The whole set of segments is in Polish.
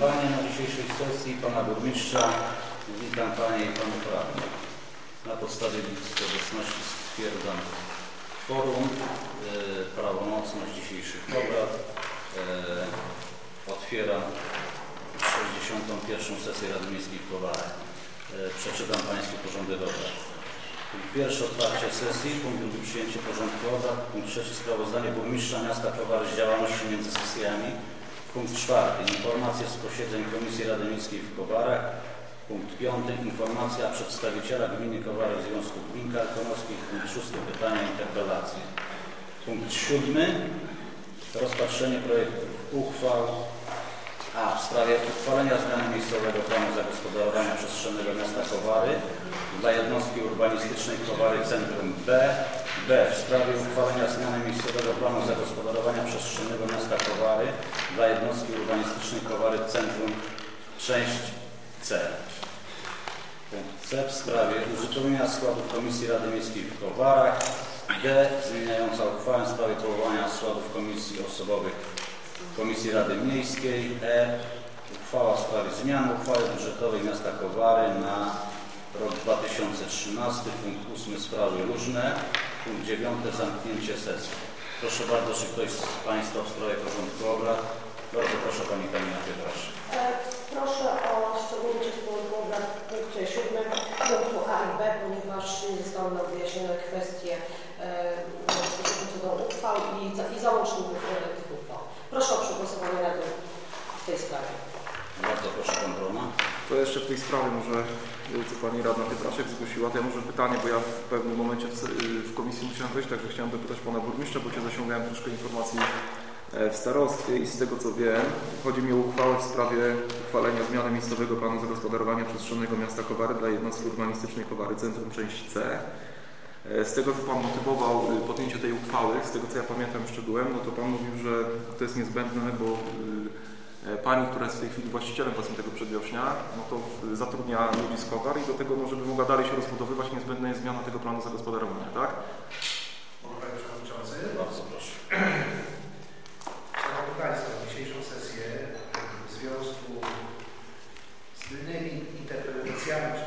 Panie, na dzisiejszej sesji Pana Burmistrza witam Panie i Panów Radnych. Na podstawie listy obecności stwierdzam kworum, e, prawomocność dzisiejszych obrad. E, otwieram 61. sesję Rady Miejskiej w Kowarach. E, przeczytam Państwu porządek obrad. Punkt Pierwszy otwarcie sesji, punkt drugi przyjęcie porządku obrad, punkt trzeci sprawozdanie burmistrza miasta Kowary z działalności między sesjami, punkt czwarty. Informacje z posiedzeń Komisji Rady Miejskiej w Kowarach, punkt piąty. Informacja przedstawiciela gminy Kowary w Związku Gmin Karkonoskich, punkt szósty. Pytania i interpelacje. Punkt siódmy. Rozpatrzenie projektów uchwał a. W sprawie uchwalenia zmiany miejscowego planu zagospodarowania przestrzennego miasta Kowary dla jednostki urbanistycznej Kowary Centrum B. B. W sprawie uchwalenia zmiany miejscowego planu zagospodarowania przestrzennego miasta Kowary dla jednostki urbanistycznej Kowary Centrum część C. Punkt C. W sprawie uzupełnienia składów Komisji Rady Miejskiej w Kowarach. D. Zmieniająca uchwałę w sprawie powołania składów Komisji Osobowych Komisji Rady Miejskiej. E. Uchwała w sprawie zmiany uchwały budżetowej miasta Kowary na rok 2013. Punkt 8. Sprawy różne. Punkt 9. Zamknięcie sesji. Proszę bardzo, czy ktoś z Państwa w sprawie porządku obrad? Bardzo proszę Pani Kamila Pietrasz. E, Proszę o ściągnięcie z porządku obrad w punkcie 7 punktu A i B, ponieważ nie zostały nam wyjaśnione kwestie e, co do uchwał i, i załączników e, tych uchwał. Proszę o przegłosowanie Rady w tej sprawie. Bardzo proszę Pan Brona. To jeszcze w tej sprawie może, co Pani Radna Pietraszek zgłosiła, to ja może pytanie, bo ja w pewnym momencie w, w komisji musiałem wejść, także chciałem dopytać Pana Burmistrza, bo Cię zasiągałem troszkę informacji e, w starostwie i z tego co wiem, chodzi mi o uchwałę w sprawie uchwalenia zmiany miejscowego planu zagospodarowania przestrzennego miasta Kowary dla jednostki urbanistycznej Kowary Centrum część C. E, Z tego co Pan motywował y, podjęcie tej uchwały, z tego co ja pamiętam szczegółem, no to Pan mówił, że to jest niezbędne, bo y, Pani, która jest w tej chwili właścicielem powiedzmy tego przedwiośnia, no to zatrudnia ludzi z Kowar i do tego, no, żeby mogła dalej się rozbudowywać, niezbędna jest zmiana tego planu zagospodarowania, tak? Panie Przewodniczący, Bardzo proszę. Szanowni Państwo, dzisiejszą sesję w związku z tylnymi interpretacjami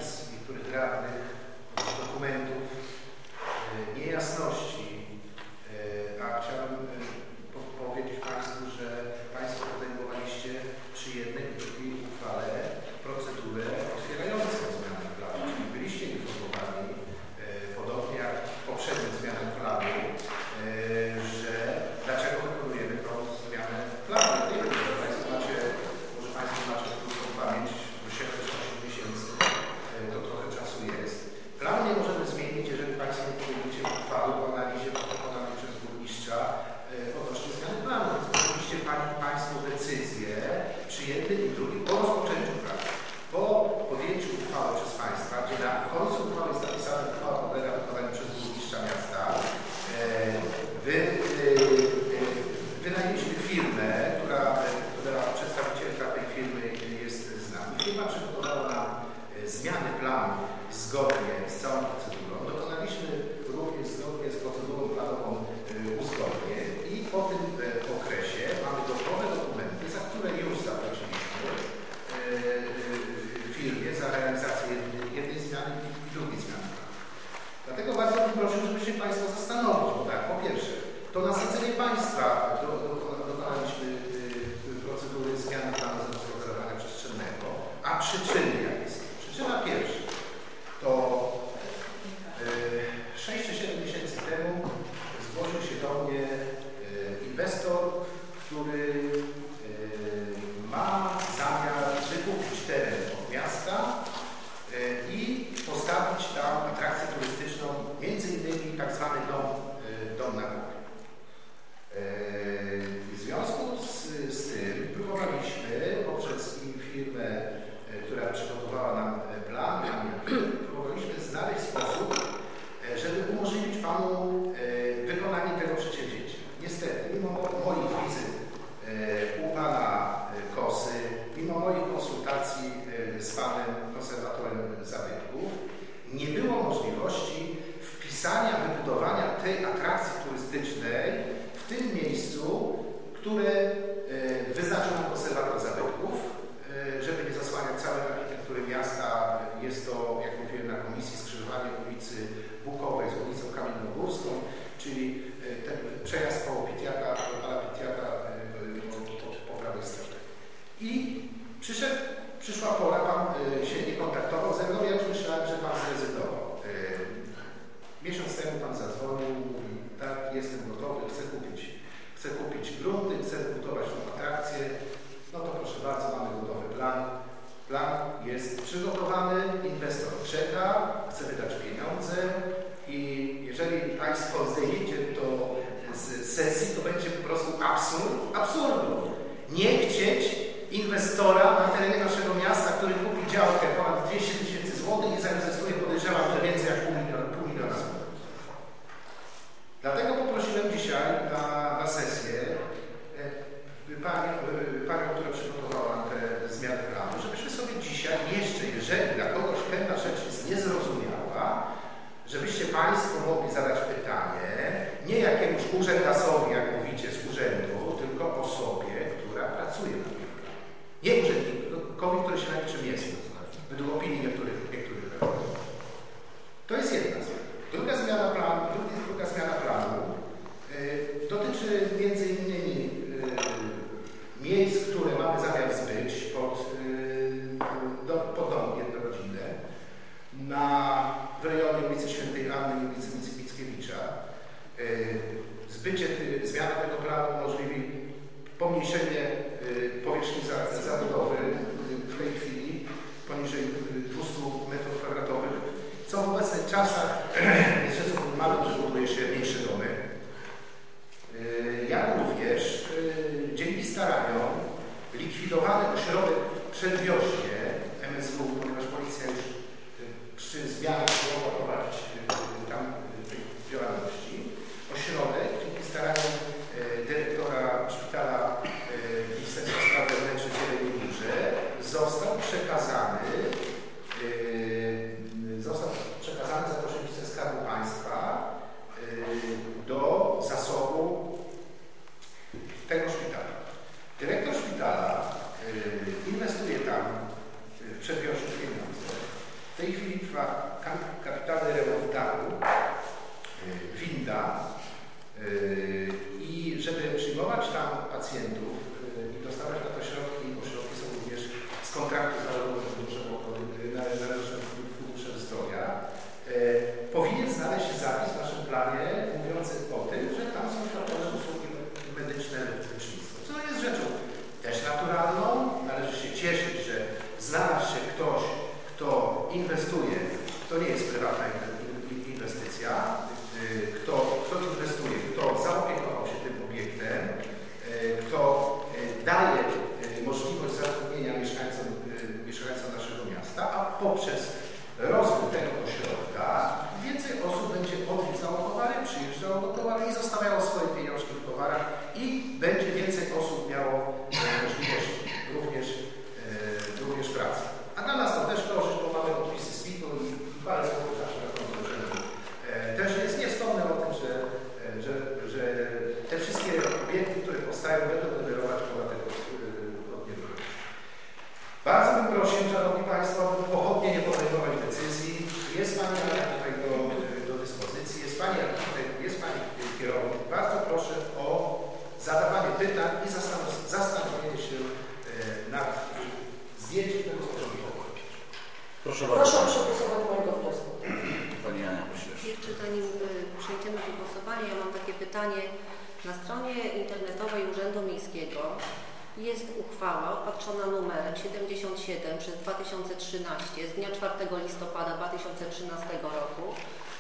uchwała opatrzona numerem 77 przez 2013 z dnia 4 listopada 2013 roku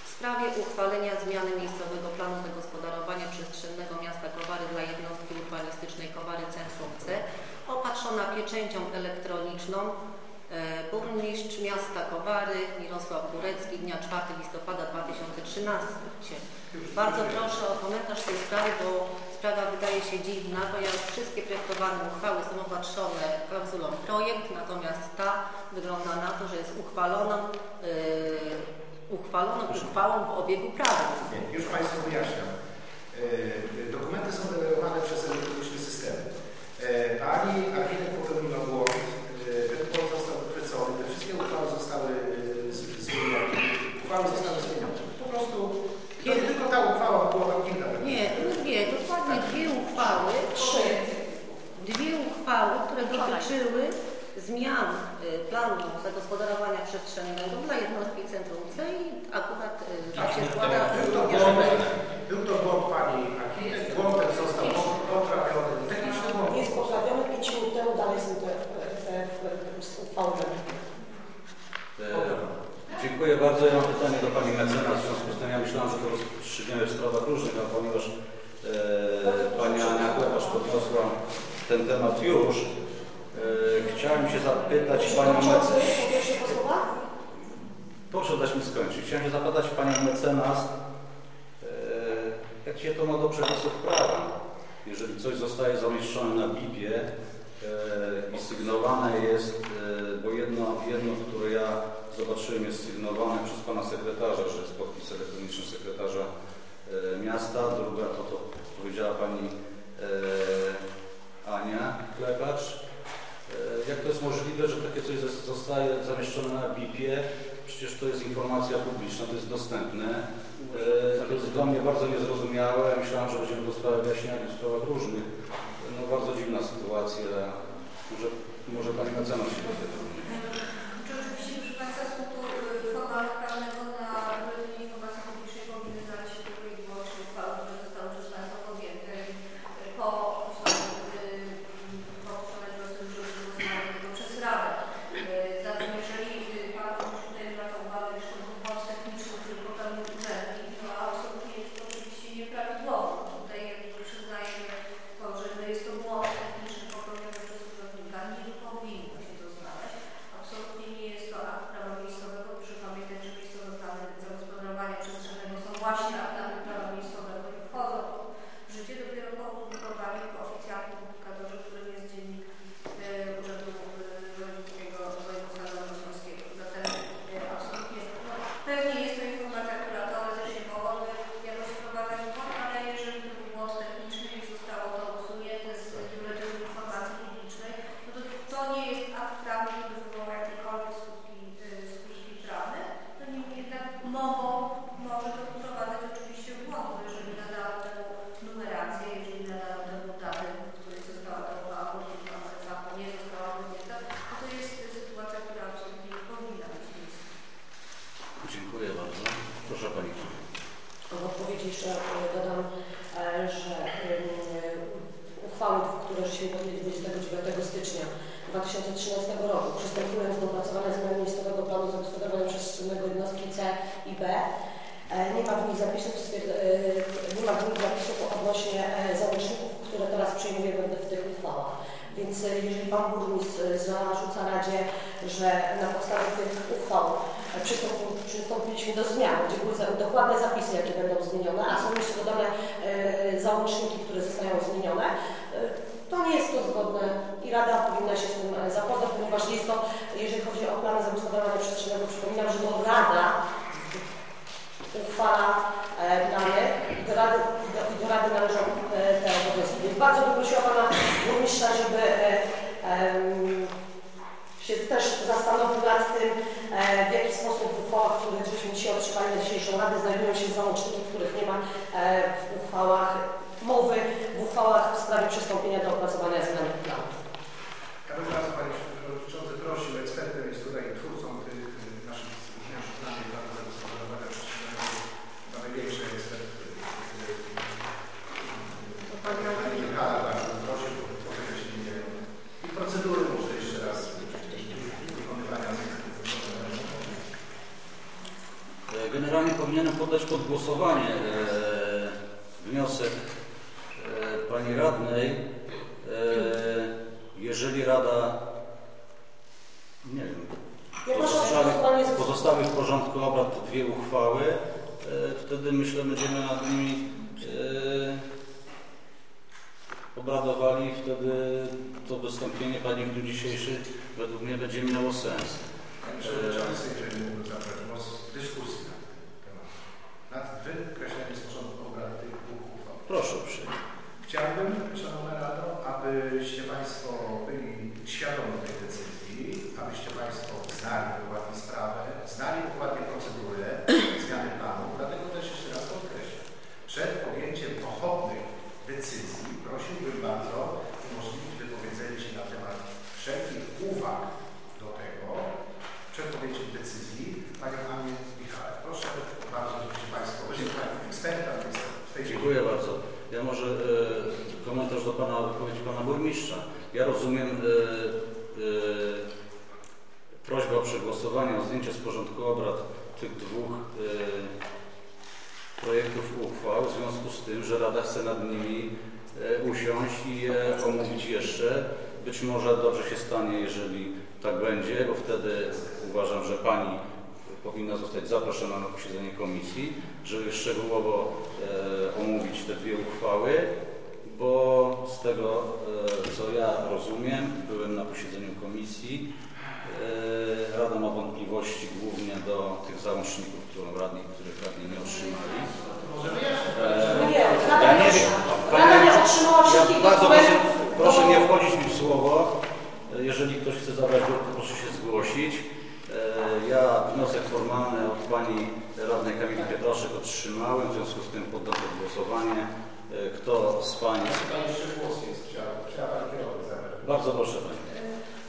w sprawie uchwalenia zmiany miejscowego planu zagospodarowania przestrzennego miasta Kowary dla jednostki urbanistycznej Kowary Centrum C opatrzona pieczęcią elektroniczną e, burmistrz miasta Kowary Mirosław Górecki dnia 4 listopada 2013. Bardzo proszę o komentarz tej sprawie, bo sprawa wydaje się dziwna, ponieważ wszystkie projektowane uchwały są opatrzone klauzulą projekt, natomiast ta wygląda na to, że jest uchwaloną, yy, uchwaloną uchwałą w obiegu prawnym. Już Państwu wyjaśniam. Yy, dokumenty są generowane przez elektroniczny system. Yy, pani Architek popełniła błąd, yy, ten błąd został wychwycony, te wszystkie uchwały zostały yy, zmienione. Uchwały zostały zmienione. Po prostu kiedy tylko ta uchwała uchwały, które dotyczyły zmian y, planu zagospodarowania przestrzennego dla jednostki centrum C i akurat y, tak, tak się składa... Był to błąd, był to błąd Pani architekt, błąd ten został poprawiony, techniczny błąd. Jest poprawiony 5 minut temu, dalej są te uchwały. E, dziękuję bardzo. Ja mam pytanie do Pani mecenas. W związku z tym ja myślałem, że to rozstrzygniemy w sprawach różnych, a ponieważ ten temat już. E, chciałem się zapytać Panią mecenas. Proszę dać mi skończyć. Chciałem się zapytać Panią mecenas, e, jak się to ma do przepisów prawa? Jeżeli coś zostaje zamieszczone na BIP-ie e, i sygnowane jest, bo jedno, jedno, które ja zobaczyłem jest sygnowane przez Pana sekretarza, że jest podpis elektroniczny sekretarza miasta, druga to, to powiedziała Pani Ania. Chlebacz. E, jak to jest możliwe, że takie coś zostaje zamieszczone na BIP-ie? Przecież to jest informacja publiczna, to jest dostępne. E, to jest dla mnie bardzo niezrozumiałe. Myślałem, że będziemy do sprawy wyjaśniania w sprawach różnych. No bardzo dziwna sytuacja. Może, może Pani mecenas się do tego. Pani Radnej, e, jeżeli Rada, nie wiem, pozostałych, pozostałych w porządku obrad te dwie uchwały, e, wtedy myślę będziemy nad nimi e, obradowali wtedy to wystąpienie Pani w dniu dzisiejszym według mnie będzie miało sens. Panie Przewodniczący, jeżeli mógłbym zabrać głos, dyskusji na temat. Nad wykreśleniem z porządku obrad tych dwóch uchwał. Proszę. Sheldon pana wypowiedzi pana burmistrza. Ja rozumiem y, y, prośbę o przegłosowanie, o zdjęcie z porządku obrad tych dwóch y, projektów uchwał w związku z tym, że Rada chce nad nimi usiąść i je omówić jeszcze. Być może dobrze się stanie, jeżeli tak będzie, bo wtedy uważam, że Pani powinna zostać zaproszona na posiedzenie komisji, żeby szczegółowo e, omówić te dwie uchwały bo z tego, e, co ja rozumiem, byłem na posiedzeniu komisji, e, Rada ma wątpliwości głównie do tych załączników, które radni, których radni nie otrzymali. E, ja nie wiem, Pani, ja bardzo proszę, proszę nie wchodzić mi w słowo. Jeżeli ktoś chce zabrać głos, proszę się zgłosić. Ja wniosek formalny od Pani Radnej Kamili Pietraszek otrzymałem, w związku z tym poddam pod głosowanie. E, kto z Państwa... Pani jeszcze głos jest, chciała, chciała Pani zabrać. Bardzo proszę Pani. E,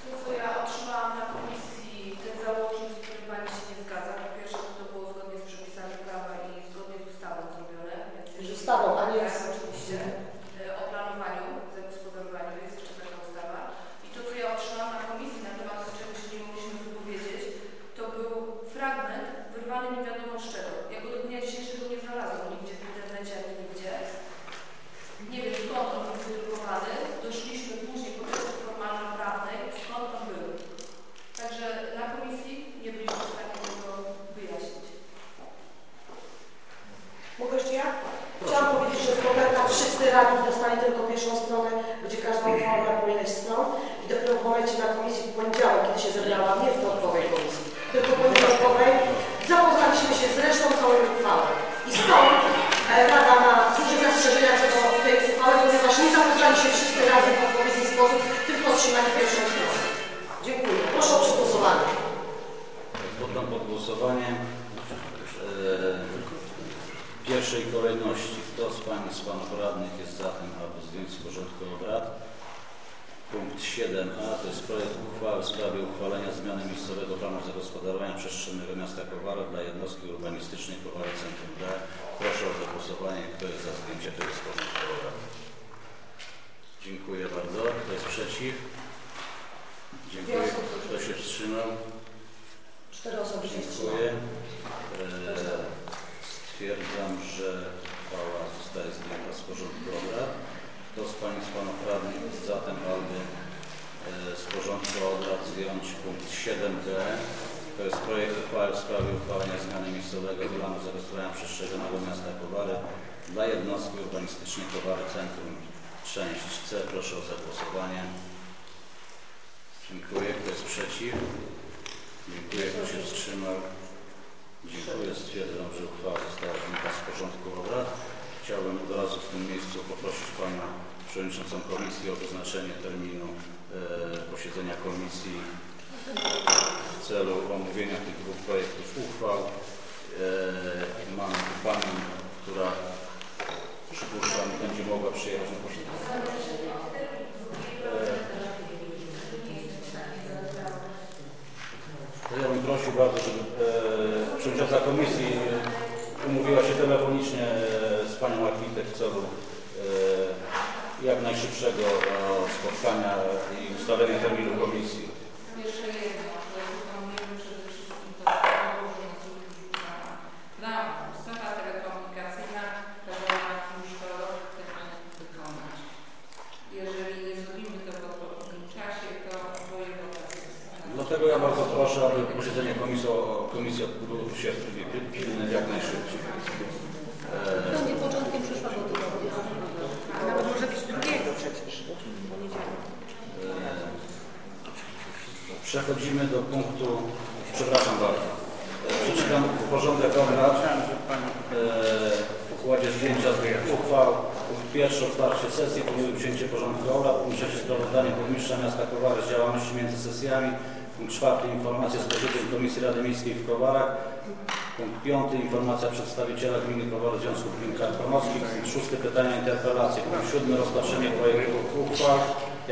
to, co ja otrzymałam na komisji, ten założeń, z którym Pani się nie zgadza. Po pierwsze, to było zgodnie z przepisami prawa i zgodnie z ustawą zrobione. Z ustawą, a nie z przez Szymy Miasta Kowaro dla jednostki urbanistycznej Kowaro Centrum D.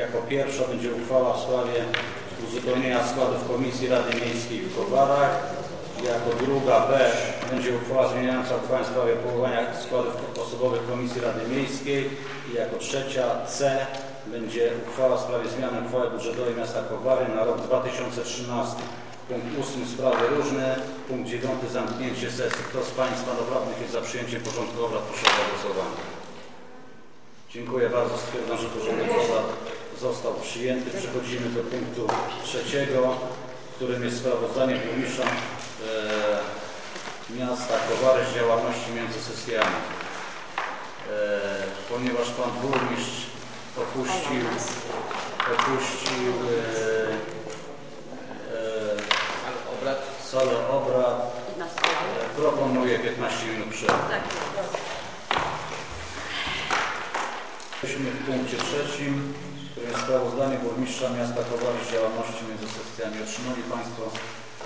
Jako pierwsza będzie uchwała w sprawie uzupełnienia składów Komisji Rady Miejskiej w Kowarach. Jako druga B będzie uchwała zmieniająca uchwałę w sprawie powołania składów osobowych Komisji Rady Miejskiej. I jako trzecia C będzie uchwała w sprawie zmiany uchwały budżetowej miasta Kowary na rok 2013. Punkt 8 sprawy różne. Punkt 9 zamknięcie sesji. Kto z Państwa radnych jest za przyjęciem porządku obrad? Proszę o głosowanie. Dziękuję bardzo. Stwierdzam, że porządek obrad został przyjęty. Przechodzimy do punktu trzeciego, którym jest sprawozdanie burmistrza e, miasta Kowary z działalności między sesjami. E, ponieważ pan burmistrz opuścił, opuścił e, e, salę obrad, proponuję 15 minut przerwy. Tak. Jesteśmy w punkcie trzecim sprawozdanie burmistrza miasta Kowali z działalności między sesjami. Otrzymali Państwo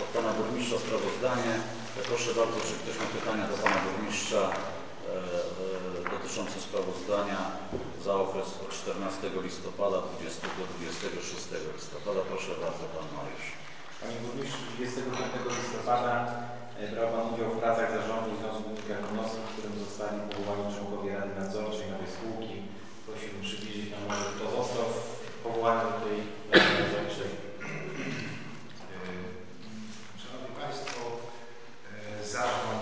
od Pana Burmistrza sprawozdanie. Proszę bardzo, czy ktoś ma pytania do Pana Burmistrza e, e, dotyczące sprawozdania za okres od 14 listopada 20 do 26 listopada. Proszę bardzo, Pan Mariusz. Panie Burmistrzu, 25 listopada e, brał Pan udział w pracach zarządu Związku Górnika Północnych, w którym zostali uwagę tej rzeczy. Szanowni Państwo, e, zarząd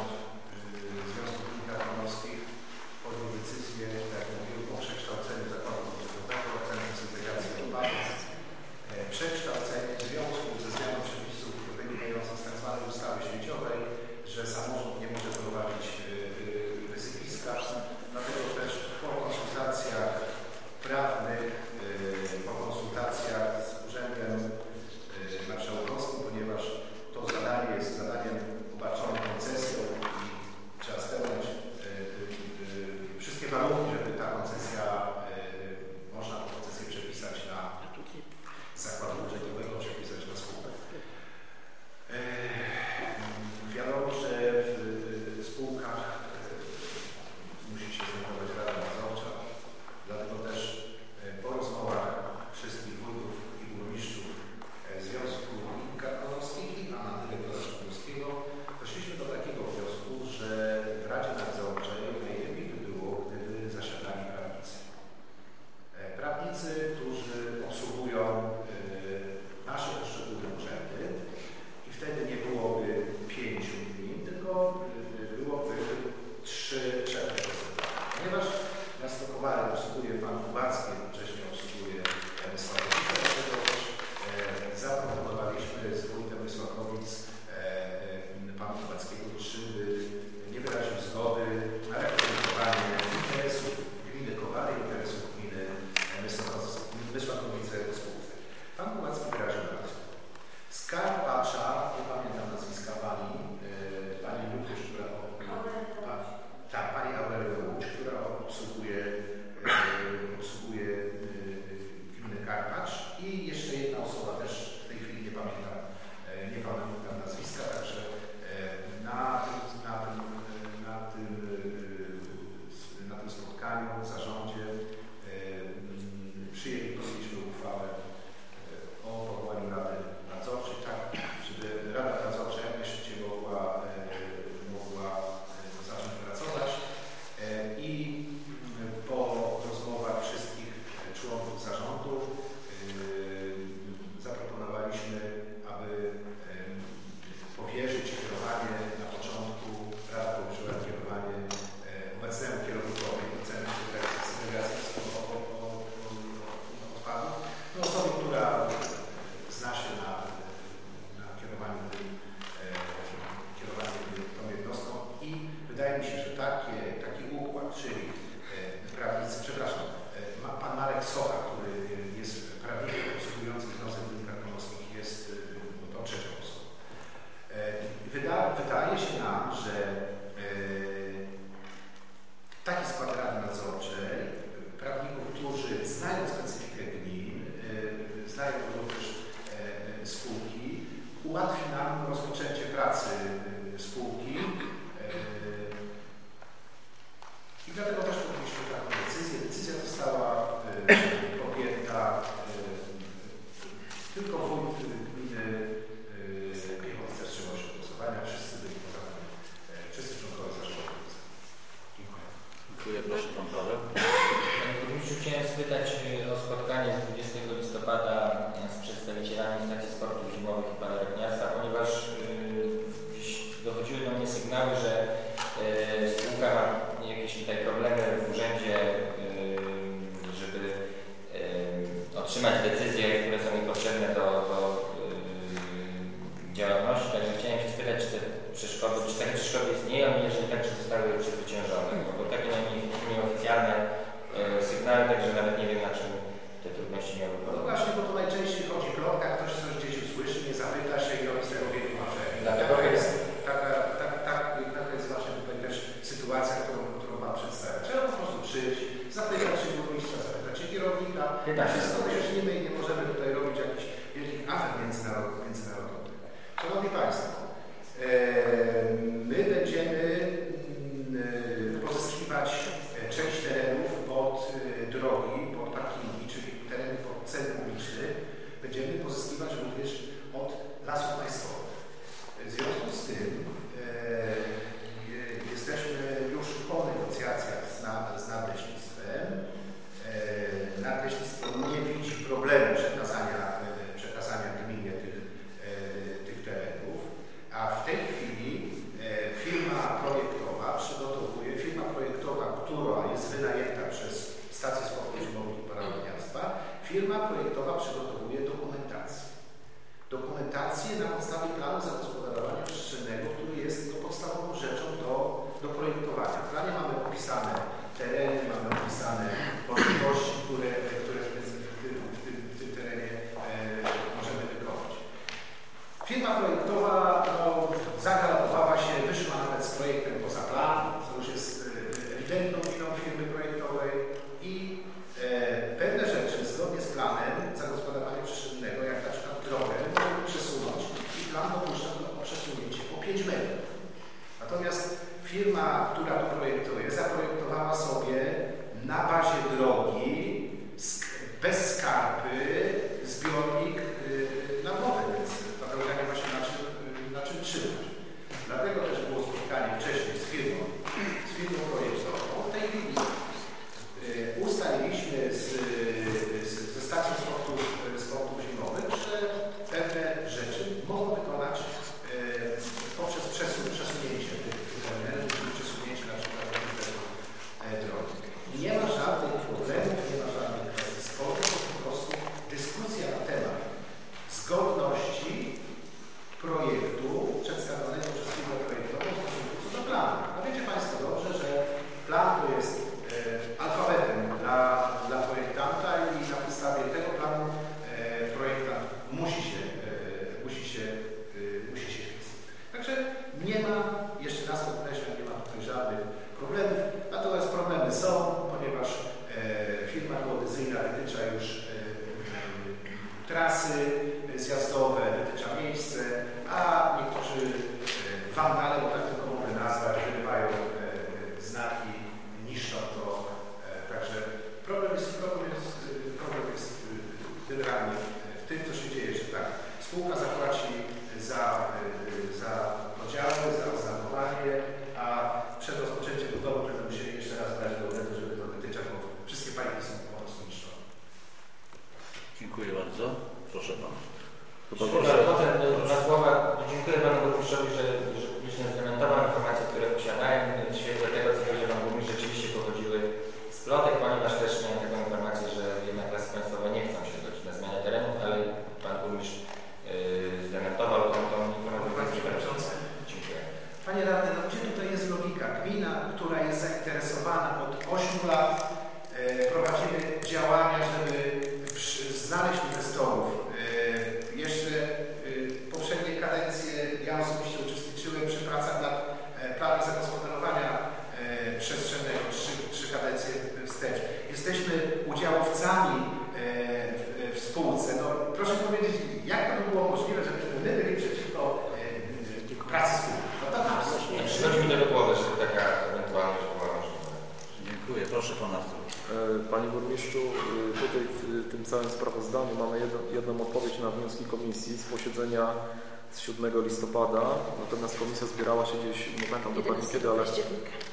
listopada, natomiast komisja zbierała się gdzieś, nie pamiętam dokładnie kiedy, ale,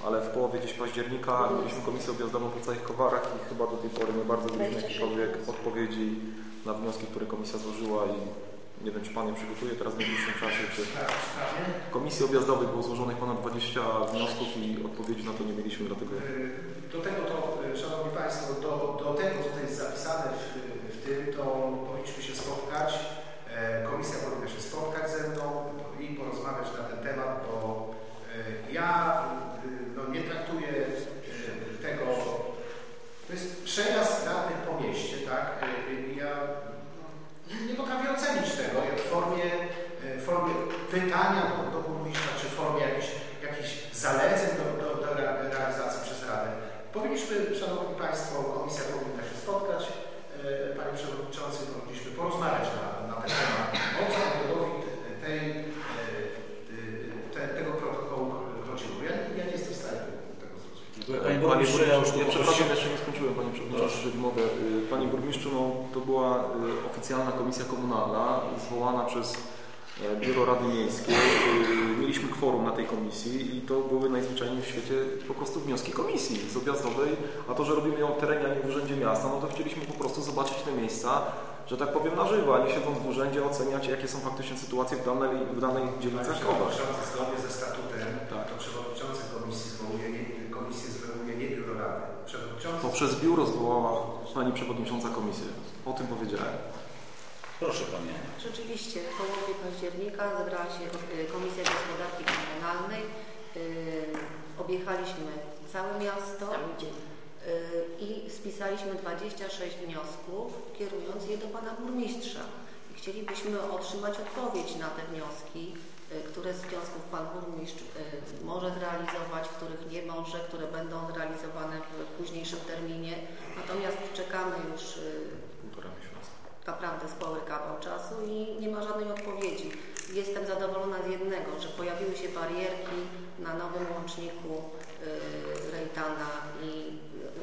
ale w połowie gdzieś października mieliśmy komisję objazdową po całych kowarach i chyba do tej pory nie bardzo mieliśmy jakichkolwiek odpowiedzi na wnioski, które komisja złożyła i nie wiem, czy Pan je przygotuje teraz w najbliższym czasie, czy sprawie. Komisji objazdowej było złożonych ponad 20 wniosków i odpowiedzi na to nie mieliśmy, dlatego Y, Do tego to, y, Szanowni Państwo, do, do tego, co to jest zapisane w, w tym, to powinniśmy się spotkać. E, Komisja powinna się spotkać ze mną i porozmawiać na ten temat, bo e, ja y, no, nie traktuję y, tego, to jest przejazd radnych po mieście, tak? Y, Ja nie potrafię ocenić tego jak w formie, w formie pytania do, do burmistrza, czy w formie jakichś, jakichś zaleceń do, do, do re- realizacji przez Radę. Powinniśmy, Szanowni Państwo, komisja powinna się spotkać. Panie Przewodniczący, powinniśmy porozmawiać na, na ten temat. O co autorowi tej, e, e, te, tego protokołu chodziło? Ja, ja nie jestem w stanie tego zrozumieć. Dziękuję. Panie burmistrzu, ja już ja przepraszam, jeszcze nie skończyłem Panie Przewodniczący, jeżeli mogę. Y, Panie Burmistrzu, no, to była y, oficjalna komisja komunalna zwołana przez e, Biuro Rady Miejskiej. Y, Mieliśmy kworum na tej komisji i to były najzwyczajniej w świecie po prostu wnioski komisji z objazdowej, a to, że robimy ją w terenie, a nie w urzędzie miasta, no to chcieliśmy po prostu zobaczyć te miejsca, że tak powiem na żywo, a nie siedząc w urzędzie oceniać, jakie są faktycznie sytuacje w danej, w danej dzielnicy zgodnie ze statutem, Tak. to Przewodniczący Komisji zwołuje komisję zwołuje nie Biuro Rady. Przewodniczący Poprzez biuro zwołała Pani Przewodnicząca komisję. O tym powiedziałem. Proszę Panie. Rzeczywiście w połowie października zebrała się y, Komisja Gospodarki Komunalnej. Y, Objechaliśmy całe miasto y, i spisaliśmy 26 wniosków, kierując je do Pana Burmistrza. Chcielibyśmy otrzymać odpowiedź na te wnioski, które z wniosków Pan Burmistrz y, może zrealizować, których nie może, które będą zrealizowane w późniejszym terminie. Natomiast czekamy już miesiąca. naprawdę spory kawał czasu i nie ma żadnej odpowiedzi. Jestem zadowolona z jednego, że pojawiły się barierki na nowym łączniku Rejtana i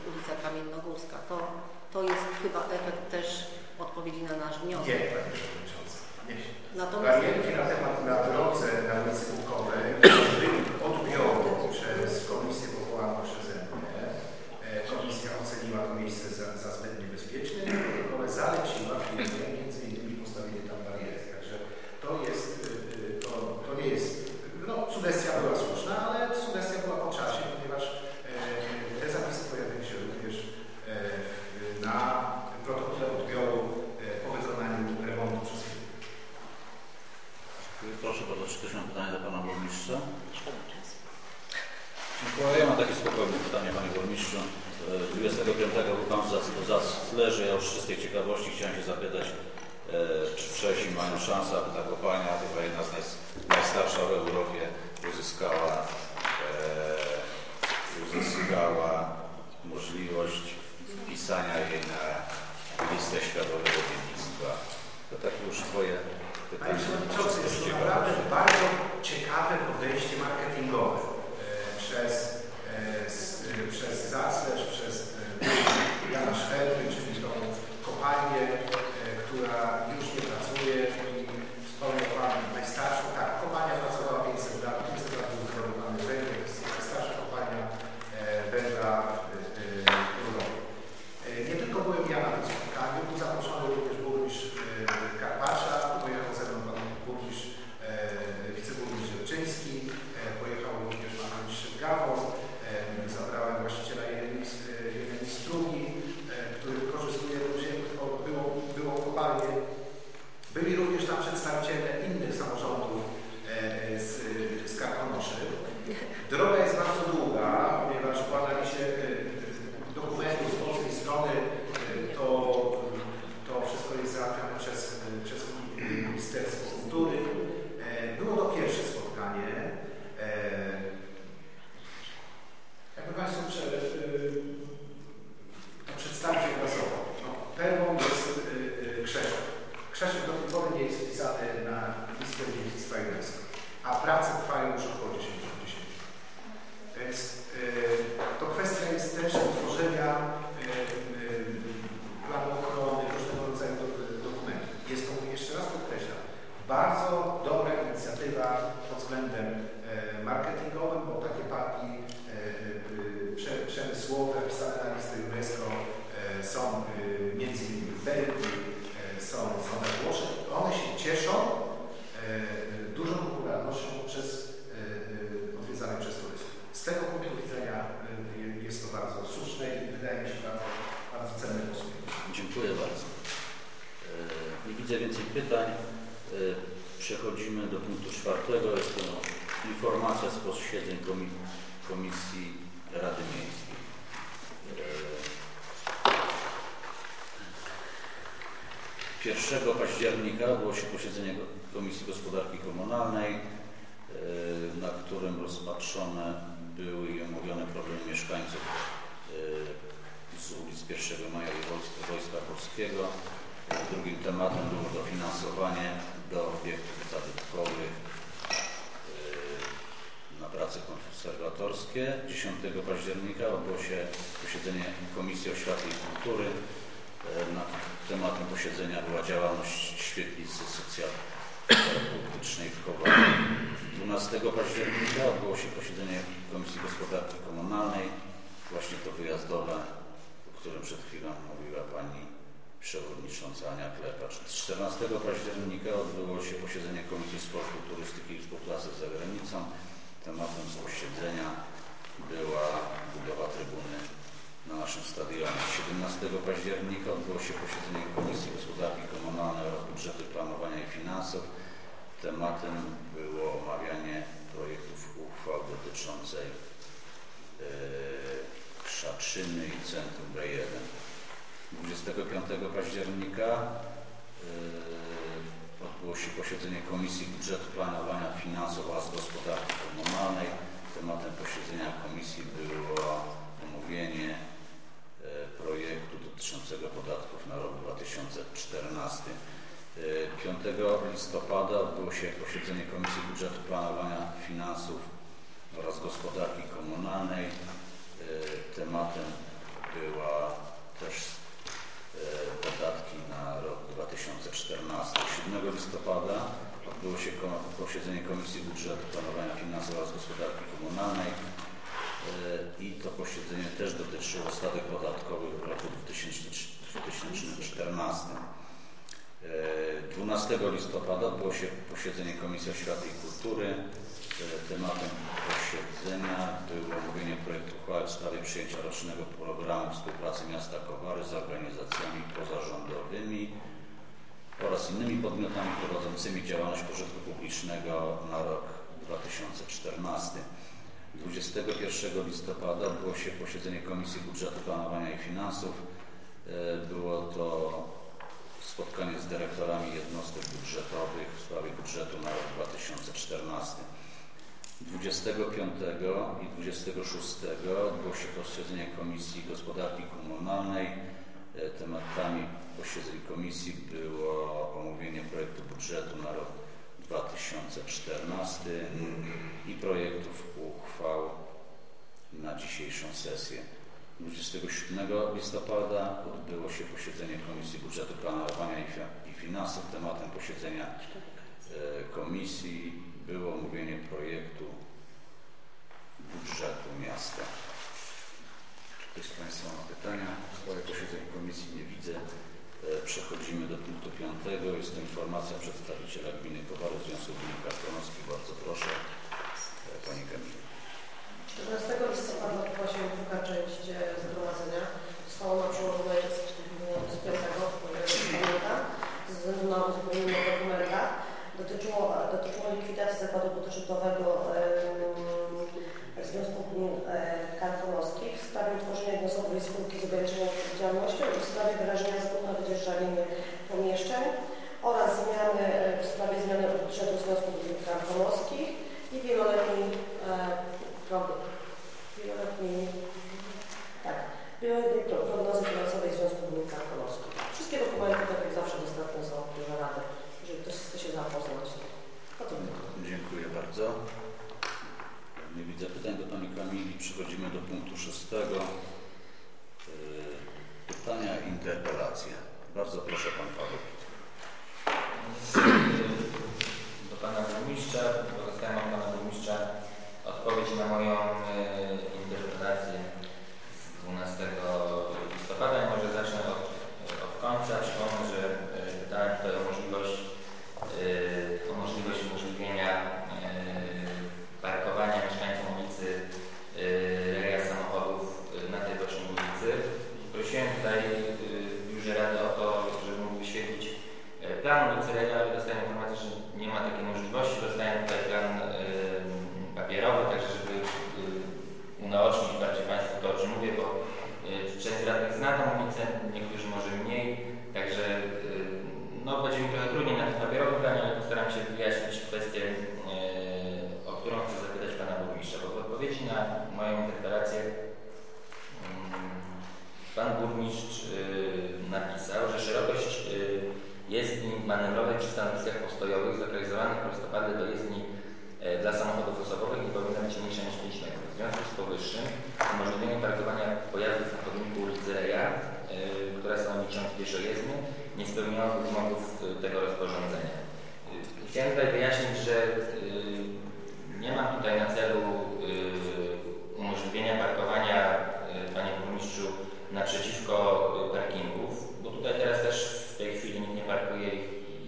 ulica Kamiennogórska. To, to jest chyba efekt też odpowiedzi na nasz wniosek. Natomiast Barierki na temat na drodze na ulicy Łukowej odbioru przez komisję powołaną przeze mnie. Komisja oceniła to miejsce za, za zbyt niebezpieczne i w protokole zaleciła firmie między innymi postawienie tam bariery. Także to jest, y, y, to, to nie jest, no sugestia była słuszna, ale sugestia była po czasie, ponieważ e, te zapisy pojawiły się również e, w- na protokole odbioru e, po wykonaniu remontu przez firmę. Proszę bardzo, czy ktoś ma pytanie do Pana Burmistrza? Dziękuję. Ja mam takie spokojne pytanie Panie Burmistrzu. E, 25 był Pan w Zac- w Zaclerze. Ja już z czystej ciekawości chciałem się zapytać, e, czy Czesi mają szansę, aby ta kopalnia, chyba jedna z naj- najstarsza w Europie, uzyskała, Finansów oraz Gospodarki Komunalnej. Yy, Tematem była też e, podatki na rok 2014. 7 listopada odbyło się posiedzenie Komisji Budżetu Planowania Finansów oraz Gospodarki Komunalnej e, i to posiedzenie też dotyczyło stawek podatkowych w roku 2014. E, 12 listopada odbyło się posiedzenie Komisji Oświaty i Kultury. Tematem posiedzenia było omówienie projektu uchwały w sprawie przyjęcia rocznego programu współpracy miasta Kowary z organizacjami pozarządowymi oraz innymi podmiotami prowadzącymi działalność pożytku publicznego na rok 2014. 21 listopada odbyło się posiedzenie Komisji Budżetu Planowania i Finansów. E, Było to spotkanie z dyrektorami jednostek budżetowych w sprawie budżetu na rok 2014. 25 i 26 odbyło się posiedzenie Komisji Gospodarki Komunalnej. E, Tematami posiedzeń komisji było omówienie projektu budżetu na rok 2014 i projektów uchwał na dzisiejszą sesję. 27 listopada odbyło się posiedzenie Komisji Budżetu Planowania i Fi- i Finansów. Tematem posiedzenia e, komisji było omówienie projektu budżetu miasta. Czy ktoś z Państwa ma pytania? Swoje posiedzenie komisji nie widzę. E, Przechodzimy do punktu piątego. Jest to informacja przedstawiciela gminy Kowary Związku Gmin. Bardzo proszę. E, Pani Kamila. 14 listopada odbyła się druga część e, zgromadzenia. Zostało nam przełożone z, z piątego pamięta, ze względu na uzupełnienie dokumenta. Dotyczyło, dotyczyło likwidacji zakładu budżetowego Związku Gmin e, Karkonoskich w sprawie utworzenia jednoosobowej spółki z ograniczoną odpowiedzialnością i w sprawie wyrażenia zgód na wydzierżawienie pomieszczeń oraz zmiany e, w sprawie zmiany budżetu Związku Gmin Karkonoskich i wieloletni e, problem. Wieloletni, tak, wieloletniej pro- prognozy finansowej Związku Gmin Karkonoskich. Wszystkie dokumenty, szóstego. E, pytania, interpelacje. Bardzo proszę Pan Paweł. Do Pana Burmistrza. Dostałem od Pana Burmistrza odpowiedź na moją e, interpelację z 12 listopada. Może zacznę od, od końca. Przypomnę, że e, pytałem tutaj możliwość moją deklarację mm, pan burmistrz y, napisał, że szerokość y, jezdni manewrowej przy stanowiskach postojowych zlokalizowanych w do jezdni e, dla samochodów osobowych nie powinna być mniejsza niż 5 metrów. W związku z powyższym umożliwienie parkowania pojazdów na chodniku ulicy Reja, e, która stanowi ciąg pieszojezdny, nie spełniało wymogów e, tego rozporządzenia. Chciałem tutaj wyjaśnić, że nie mam tutaj na celu umożliwienia parkowania, y, Panie Burmistrzu, naprzeciwko y, parkingów, bo tutaj teraz też w tej chwili nikt nie parkuje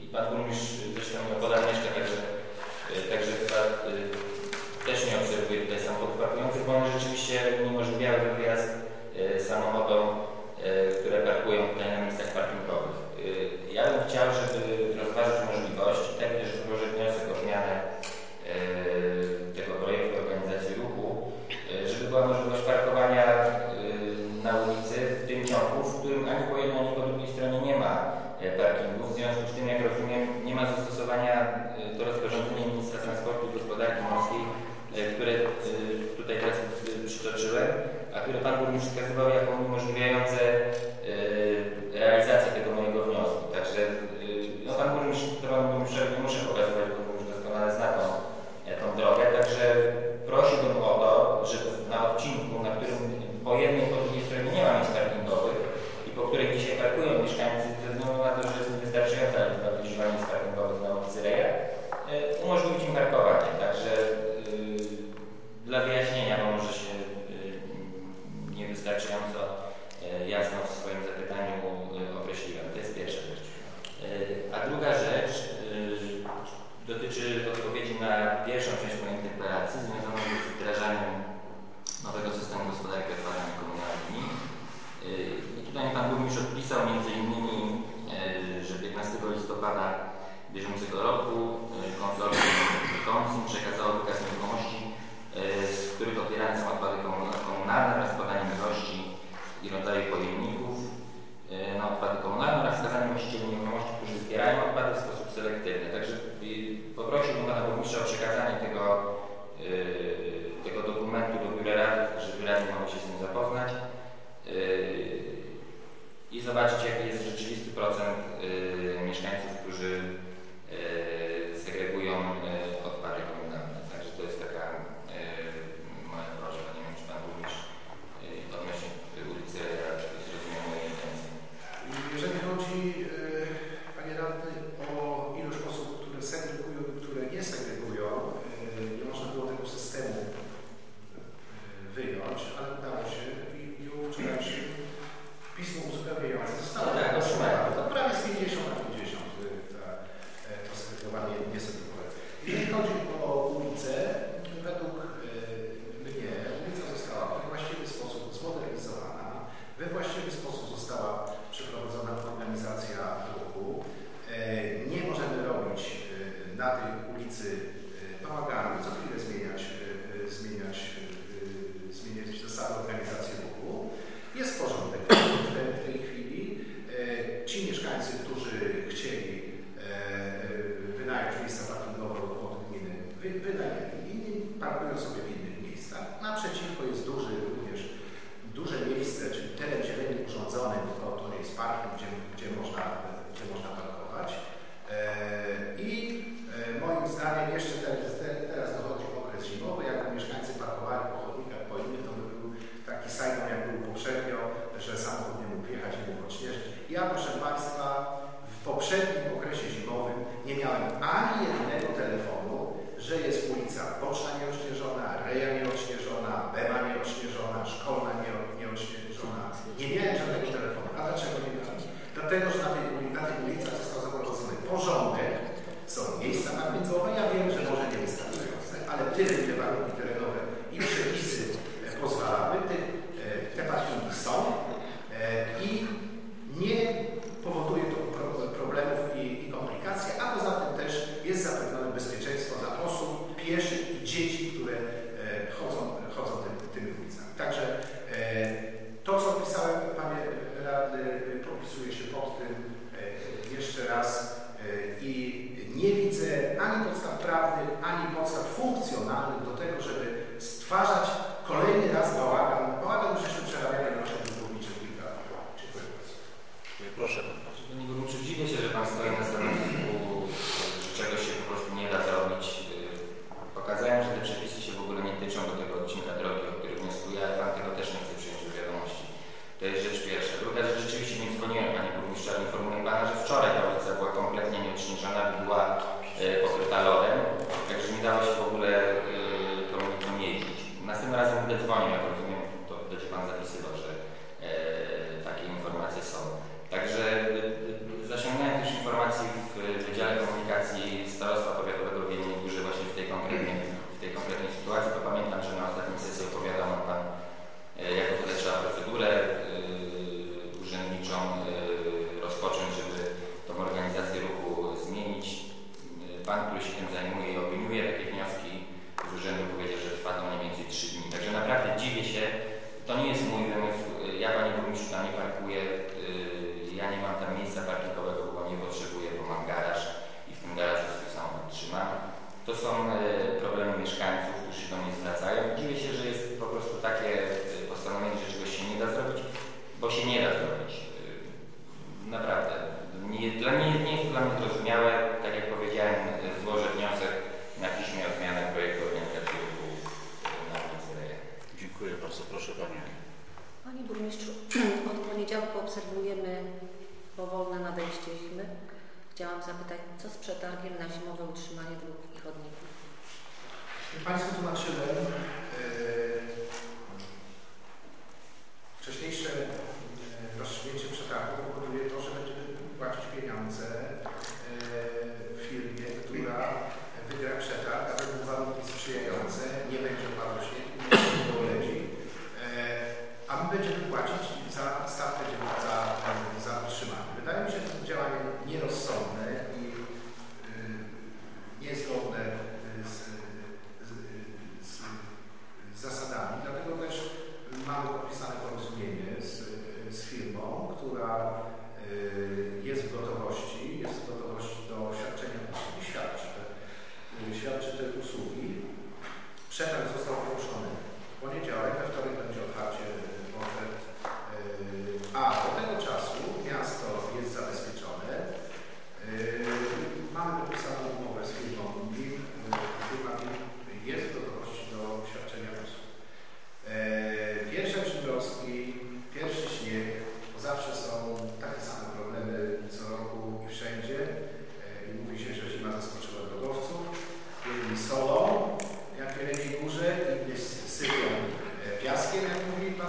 i Pan Burmistrz zresztą podal mieszka, także, y, także też nie obserwuje tutaj samochodów parkujących, bo one rzeczywiście uniemożliwiały wyjazd samochodom, które parkują tutaj na miejscach parkingowych. Ja bym chciał, żeby rozważyć możliwość, tak, których opierane są odpady komunalne oraz podaniem ilości i rodzaju pojemników e, na odpady komunalne oraz wskazaniem właścicieli nieruchomości, którzy zbierają odpady w sposób selektywny. Także poprosiłbym Pana Burmistrza o przekazanie tego, e, tego dokumentu do Biura Rady, żeby radni mogli się z nim zapoznać e, i zobaczyć, jaki jest rzeczywisty procent mieszkańców, którzy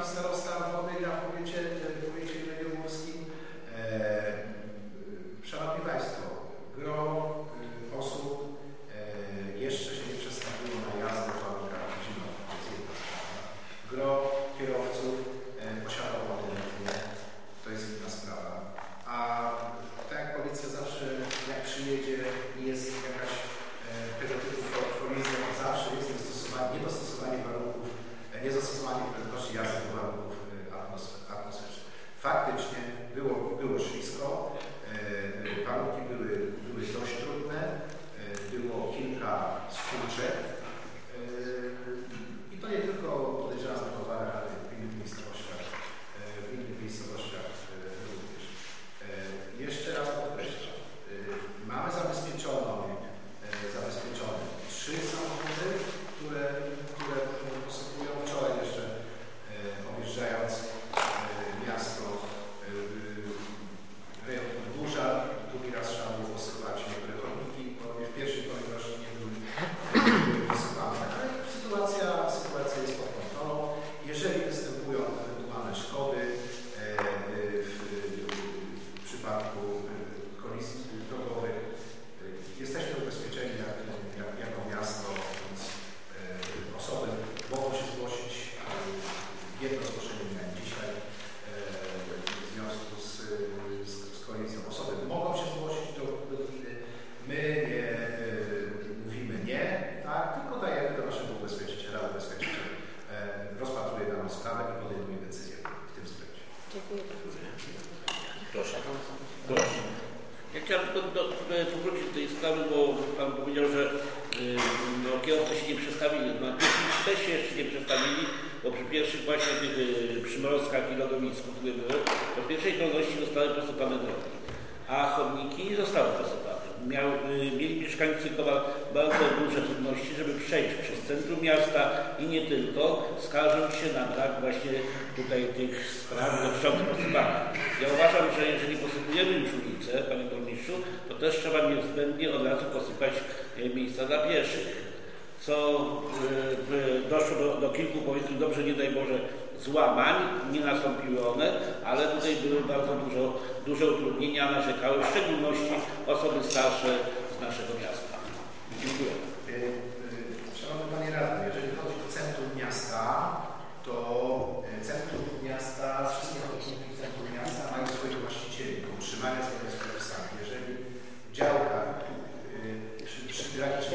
jak mówi przy,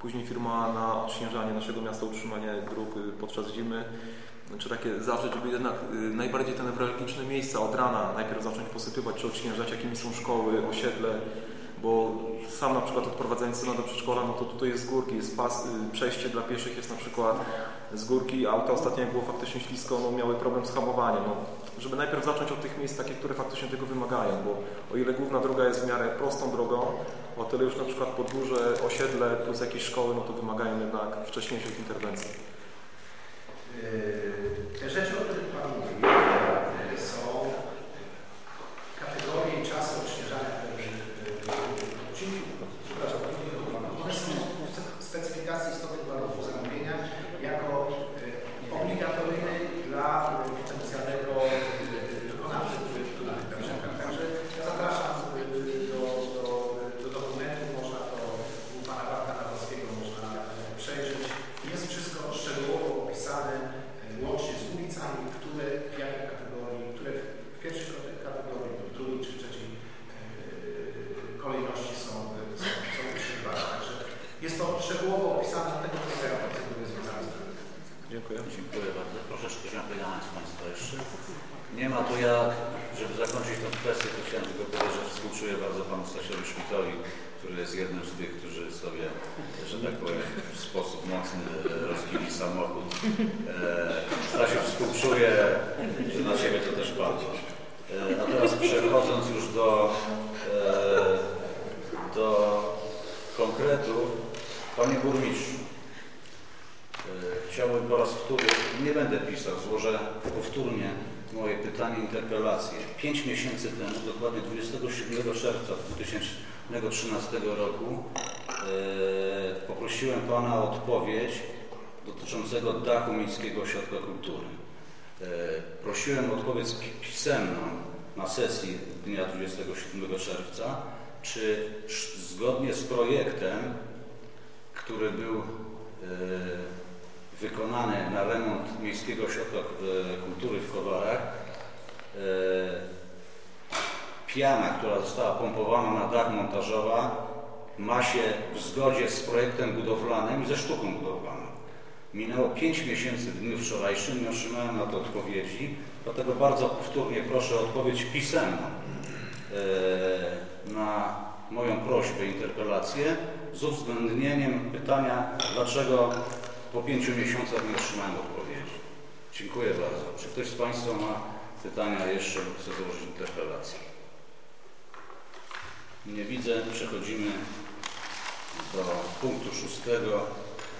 Później firma na odśnieżanie naszego miasta, utrzymanie dróg y, podczas zimy. Czy takie zawrzeć, żeby jednak y, najbardziej te newralgiczne miejsca od rana najpierw zacząć posypywać czy odśnieżać, jakimi są szkoły, osiedle, bo sam na przykład odprowadzając syna do przedszkola, no to tutaj jest górki, jest pas, y, przejście dla pieszych jest na przykład z górki, auta ostatnio było faktycznie ślisko, no miały problem z hamowaniem, no żeby najpierw zacząć od tych miejsc takich, które faktycznie tego wymagają, bo o ile główna droga jest w miarę prostą drogą, o tyle już na przykład podwórze, osiedle plus jakieś szkoły, no to wymagają jednak wcześniejszych interwencji. Yy, Dziękuję. Dziękuję bardzo. Proszę szczególnie pytania z Państwa jeszcze. Nie ma tu jak, żeby zakończyć tę kwestię, to chciałem tylko powiedzieć, że współczuję bardzo Panu Stasiowi Szpitoli, który jest jednym z tych, którzy sobie, że tak powiem, w sposób mocny e, rozbili samochód. E, Stasiu współczuję, że na Ciebie to też bardzo. E, a teraz przechodząc już do, e, do konkretów, Panie Burmistrzu, chciałbym po raz wtórny, nie będę pisał, złożę powtórnie moje pytanie, interpelację. Pięć miesięcy temu, dokładnie 27 czerwca 2013 roku, yy, poprosiłem Pana o odpowiedź dotyczącego dachu Miejskiego Ośrodka Kultury. Yy, prosiłem o odpowiedź pisemną na sesji dnia 27 czerwca, czy zgodnie z projektem, który był yy, remont Miejskiego Ośrodka Kultury w Kowarach. E, Piana, która została pompowana na dach montażowa ma się w zgodzie z projektem budowlanym i ze sztuką budowlaną. Minęło 5 miesięcy w dniu wczorajszym, nie otrzymałem na to odpowiedzi, dlatego bardzo powtórnie proszę o odpowiedź pisemną e, na moją prośbę, interpelację z uwzględnieniem pytania, dlaczego po pięciu miesiącach nie otrzymałem odpowiedzi. Dziękuję bardzo. Czy ktoś z Państwa ma pytania jeszcze lub chce złożyć interpelację? Nie widzę. Przechodzimy do punktu szóstego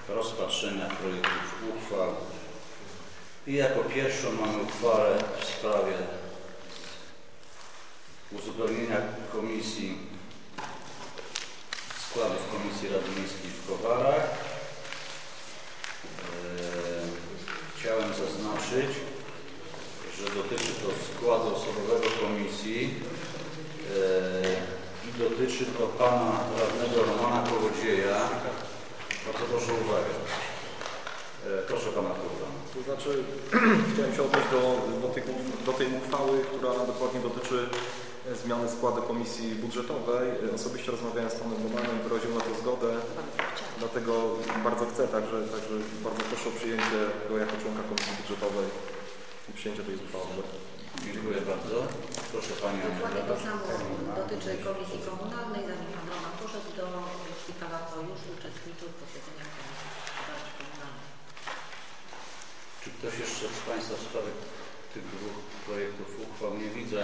rozpatrzenia projektów uchwał. I jako pierwszą mamy uchwałę w sprawie uzupełnienia komisji składów Komisji Rady Miejskiej w Kowarach. Eee, Chciałem zaznaczyć, że dotyczy to składu osobowego komisji eee, i dotyczy to pana radnego Romana Kołodzieja. Bardzo proszę uwagę. Eee, Proszę pana Kowrona. To znaczy, chciałem się odnieść do, do, tej, do tej uchwały, która dokładnie dotyczy e, zmiany składu komisji budżetowej. Osobiście rozmawiałem z panem Romanem, wyraził na to zgodę, dlatego bardzo chcę, także, także bardzo proszę o przyjęcie go jako członka komisji budżetowej i przyjęcie tej uchwały. Dziękuję bardzo. Proszę Pani Dokładnie to samo dotyczy Komisji Komunalnej. Zanim Pan Roman poszedł do szpitala, to już uczestniczył w posiedzeniach Komisji Komunalnej. Czy ktoś jeszcze z Państwa w sprawie tych dwóch projektów uchwał nie widzę?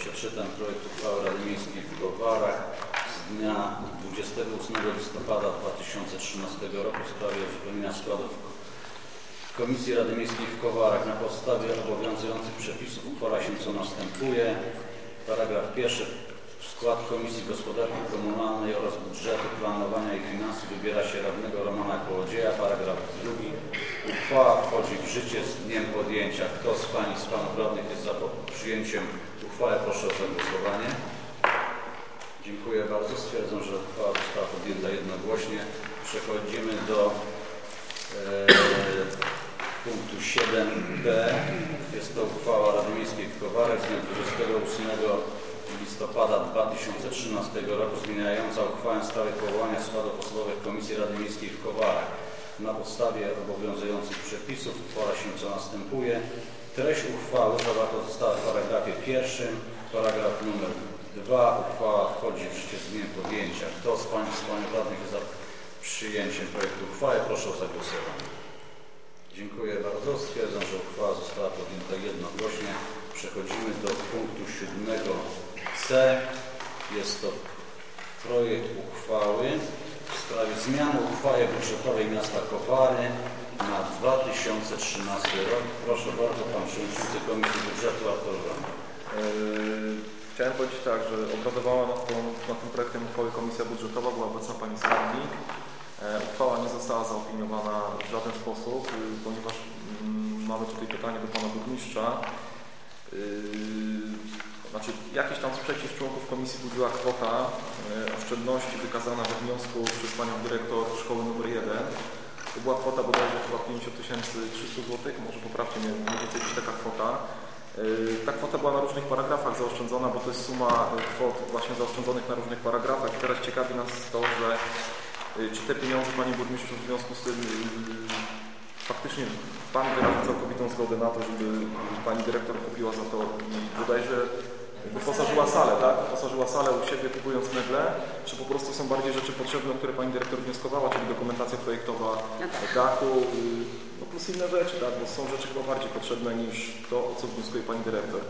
Przeczytam projekt uchwały Rady Miejskiej w Kowarach z dnia 28 listopada 2013 roku w sprawie uzupełnienia składów Komisji Rady Miejskiej w Kowarach na podstawie obowiązujących przepisów uchwala się co następuje. Paragraf pierwszy. W skład Komisji Gospodarki Komunalnej oraz Budżetu Planowania i Finansów wybiera się radnego Romana Kołodzieja. Paragraf drugi. Uchwała wchodzi w życie z dniem podjęcia. Kto z Pani z Panów Radnych jest za przyjęciem uchwały? Proszę o zagłosowanie. Dziękuję bardzo. Stwierdzam, że uchwała została podjęta jednogłośnie. Przechodzimy do e, punktu 7b. Jest to uchwała Rady Miejskiej w Kowarach z dnia 28 listopada 2013 roku zmieniająca uchwałę w sprawie powołania składów osobowych Komisji Rady Miejskiej w Kowarach. Na podstawie obowiązujących przepisów uchwala się co następuje. Treść uchwały zawarta została w paragrafie pierwszym. Paragraf numer 2. Uchwała wchodzi w życie z dniem podjęcia. Kto z Pań Panów Radnych jest za przyjęciem projektu uchwały? Proszę o zagłosowanie. Dziękuję bardzo. Stwierdzam, że uchwała została podjęta jednogłośnie. Przechodzimy do punktu siódmego C. Jest to projekt uchwały w sprawie zmiany uchwały budżetowej miasta Kowary na 2013 rok. Proszę bardzo, Pan Przewodniczący Komisji Budżetu Artur. Yy, Chciałem powiedzieć tak, że obradowała nad, tą, nad tym projektem uchwały Komisja Budżetowa, była obecna Pani Skarbnik. E, Uchwała nie została zaopiniowana w żaden sposób, y, ponieważ mm, mamy tutaj pytanie do Pana Burmistrza. Znaczy, jakiś tam sprzeciw członków komisji budziła kwota e, oszczędności wykazana we wniosku przez Panią Dyrektor Szkoły nr 1. To była kwota bodajże chyba 50 300 zł, może poprawcie mnie, mniej więcej taka kwota. Yy, Ta kwota była na różnych paragrafach zaoszczędzona, bo to jest suma y, kwot właśnie zaoszczędzonych na różnych paragrafach. I teraz ciekawi nas to, że czy te pieniądze Panie Burmistrzu w związku z tym faktycznie Pan wyraził całkowitą zgodę na to, żeby Pani Dyrektor kupiła za to bodajże wyposażyła salę, tak? Wyposażyła salę u siebie kupując meble, czy po prostu są bardziej rzeczy potrzebne, o które Pani Dyrektor wnioskowała, czyli dokumentacja projektowa dachu, y, no plus inne rzeczy, tak? Bo są rzeczy chyba bardziej potrzebne niż to, o co wnioskuje Pani Dyrektor.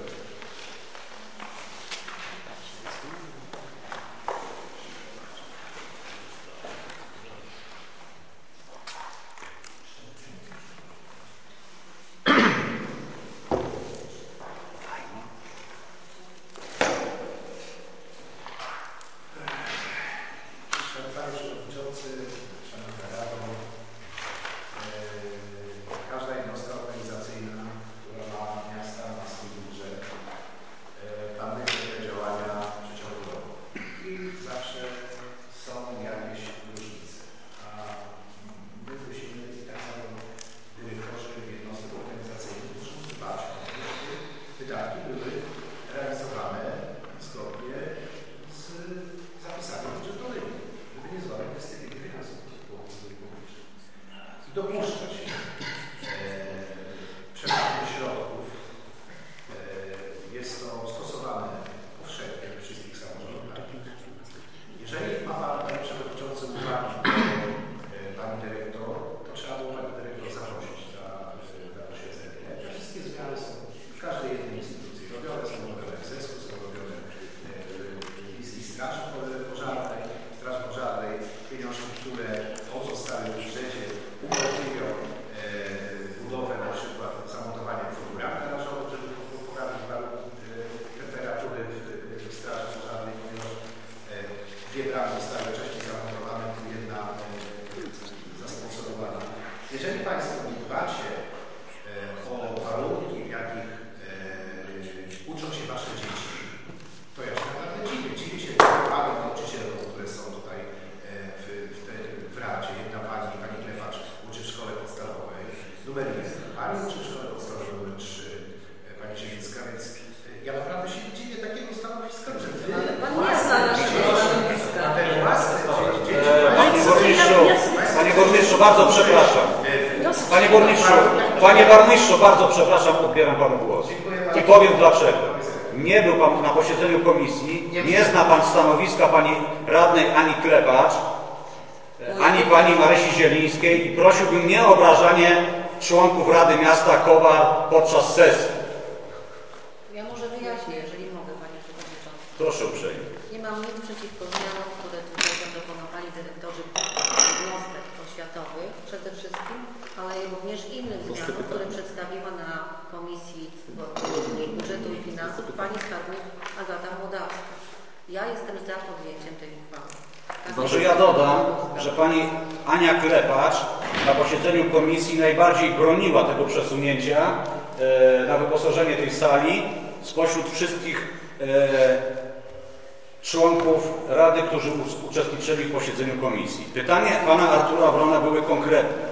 Posiedzeniu komisji. Pytania pana Artura Wrona były konkretne.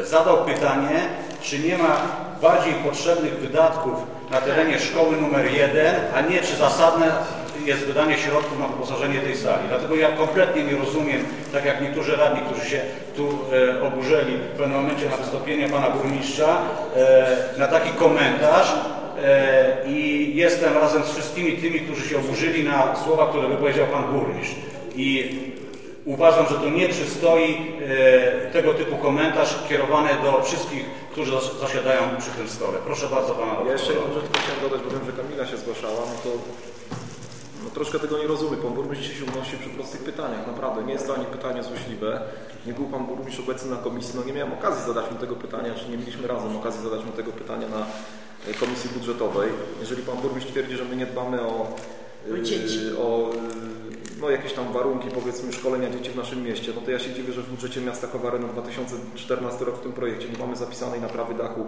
E, Zadał pytanie, czy nie ma bardziej potrzebnych wydatków na terenie szkoły numer 1, a nie czy zasadne jest wydanie środków na wyposażenie tej sali. Dlatego ja kompletnie nie rozumiem, tak jak niektórzy radni, którzy się tu e, oburzyli w pewnym momencie na wystąpienie pana burmistrza, e, na taki komentarz, E, i jestem razem z wszystkimi tymi, którzy się oburzyli na słowa, które wypowiedział Pan Burmistrz. I uważam, że to nie przystoi e, tego typu komentarz kierowany do wszystkich, którzy zas- zasiadają przy tym stole. Proszę bardzo Pana Ja jeszcze jedną rzecz chciałem dodać, bo wiem, że Kamila się zgłaszała, no to no troszkę tego nie rozumie. Pan burmistrz się unosi przy prostych pytaniach, naprawdę. Nie jest to ani pytanie złośliwe. Nie był pan burmistrz obecny na komisji, no nie miałem okazji zadać mu tego pytania, czy nie mieliśmy razem okazji zadać mu tego pytania na e, komisji budżetowej. Jeżeli pan burmistrz twierdzi, że my nie dbamy o, O dzieci. e, o e, no, jakieś tam warunki, powiedzmy, szkolenia dzieci w naszym mieście, no to ja się dziwię, że w budżecie miasta Kowary na 2014 rok w tym projekcie nie mamy zapisanej naprawy dachu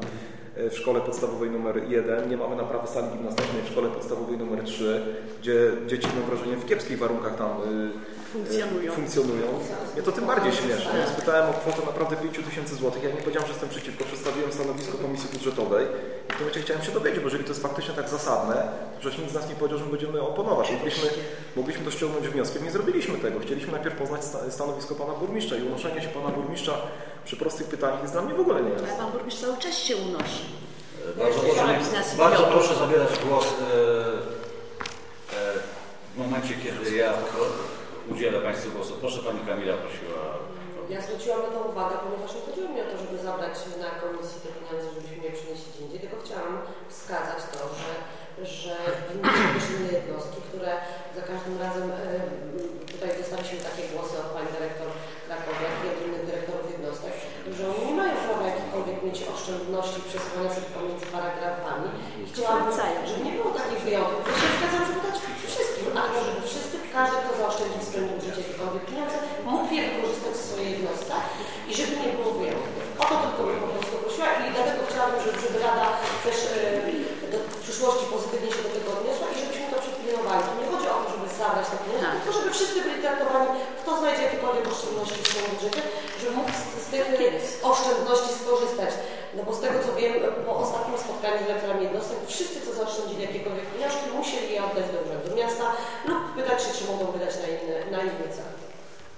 e, w szkole podstawowej numer 1, nie mamy naprawy sali gimnastycznej w szkole podstawowej numer 3, gdzie dzieci, mam wrażenie, w kiepskich warunkach tam y, Funkcjonują. funkcjonują. Mnie to tym bardziej śmieszne. Ja spytałem o kwotę naprawdę 5 tysięcy złotych. Ja nie powiedziałem, że jestem przeciwko, przedstawiłem stanowisko Komisji Budżetowej i w tym momencie chciałem się dowiedzieć, bo jeżeli to jest faktycznie tak zasadne, to przecież nikt z nas nie powiedział, że my będziemy oponować. Mogliśmy, mogliśmy to ściągnąć wnioskiem, nie zrobiliśmy tego. Chcieliśmy najpierw poznać sta- stanowisko pana burmistrza i unoszenie się pana burmistrza przy prostych pytaniach jest dla mnie w ogóle nie Ale jasne. pan burmistrz cały czas się unosi. Bardzo Jeszcze proszę, bardzo proszę zabierać głos e, e, w momencie, kiedy ja udzielę Państwu głosu. Proszę Pani Kamila prosiła. Ja zwróciłam na to uwagę, ponieważ nie chodziło mi o to, żeby zabrać na komisji te pieniądze, żebyśmy je przynieśli gdzie indziej, tylko chciałam wskazać to, że, że winniśmy też inne jednostki, które za każdym razem, e, tutaj dostaliśmy takie głosy od Pani Dyrektor Krakowiak i od innych dyrektorów jednostek, że oni nie mają prawa jakichkolwiek mieć oszczędności przesuwania sobie pomiędzy paragrafami. I chciałabym, Wracają. żeby nie było takich wyjątków. Ja się zgadzam, żeby dać wszystkim, ale żeby wszyscy, każdy, kto zaoszczędzi w swoim budżecie jakiekolwiek pieniądze, mógł je wykorzystać w swojej jednostce i żeby nie było wyjątków. O to tylko bym po prostu prosiła i dlatego chciałabym, żeby, żeby Rada też e, do w przyszłości pozytywnie się do tego odniosła i żebyśmy to przepilnowali. Tu nie chodzi o to, żeby zabrać te pieniądze, Tak. tylko żeby wszyscy byli traktowani, kto znajdzie jakiekolwiek oszczędności w swoim budżecie, żeby mógł z, z tych oszczędności skorzystać. No bo z tego co wiem, po ostatnim spotkaniu z dyrektorami jednostek, wszyscy co zaoszczędzili jakiekolwiek pieniążki, musieli je oddać do urzędu miasta lub pytać się, czy mogą wydać na inne, na inny cel.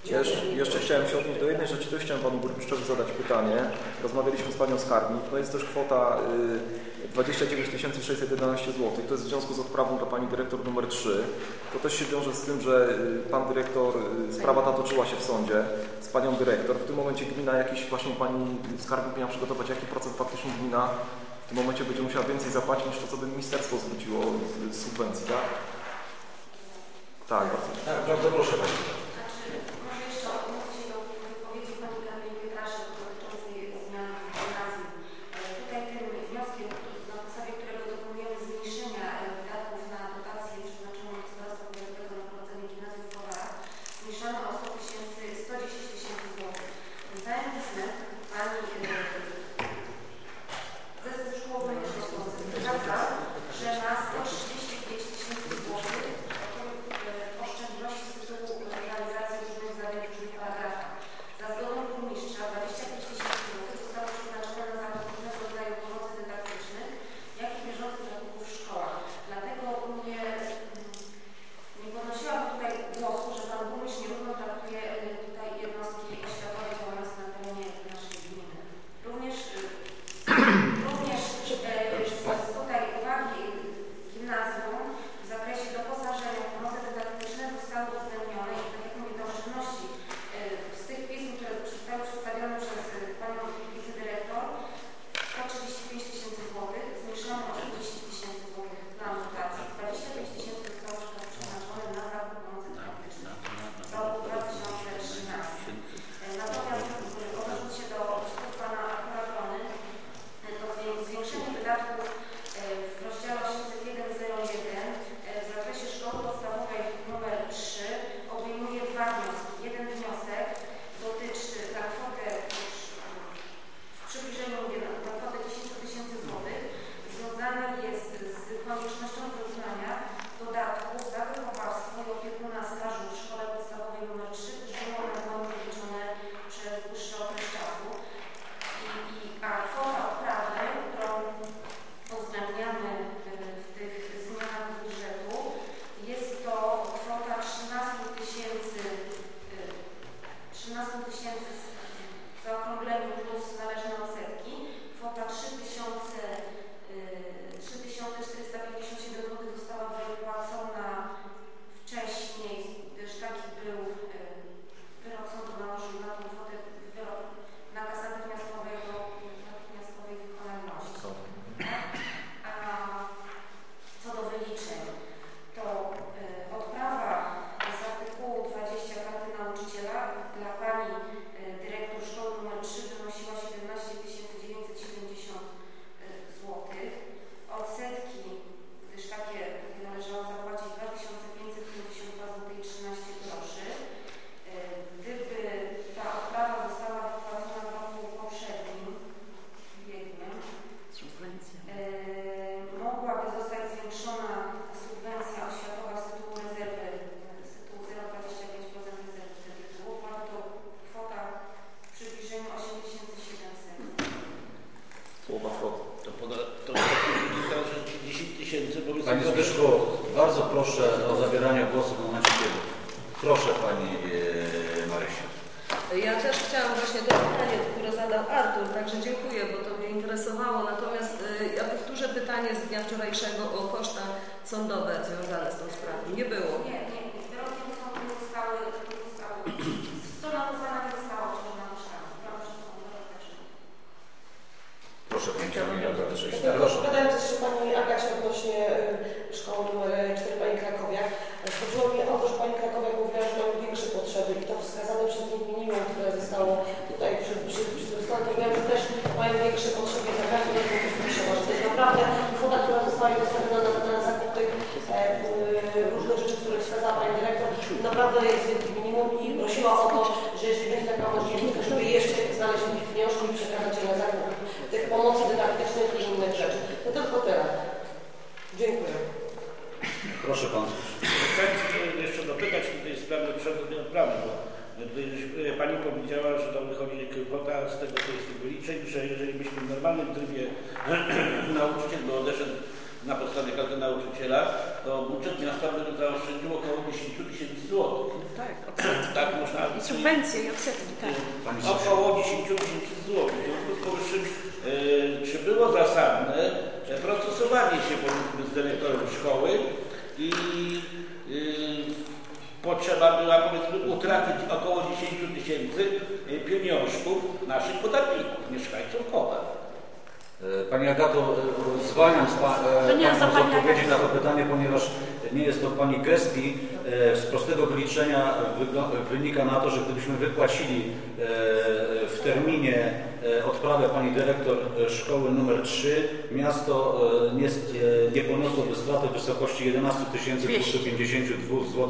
Jesz, jeszcze chciałem się odnieść do jednej rzeczy, też chciałem Panu Burmistrzowi zadać pytanie. Rozmawialiśmy z Panią Skarbnik, no jest też kwota y, 29 611 zł, to jest w związku z odprawą dla Pani Dyrektor numer 3. To też się wiąże z tym, że y, Pan Dyrektor, y, sprawa ta toczyła się w sądzie z Panią Dyrektor. W tym momencie gmina jakiś, właśnie Pani Skarbnik miała przygotować, jaki procent faktycznie gmina w tym momencie będzie musiała więcej zapłacić niż to, co by ministerstwo zwróciło z, z subwencji, tak? Tak, bardzo. Tak, bardzo proszę Pani.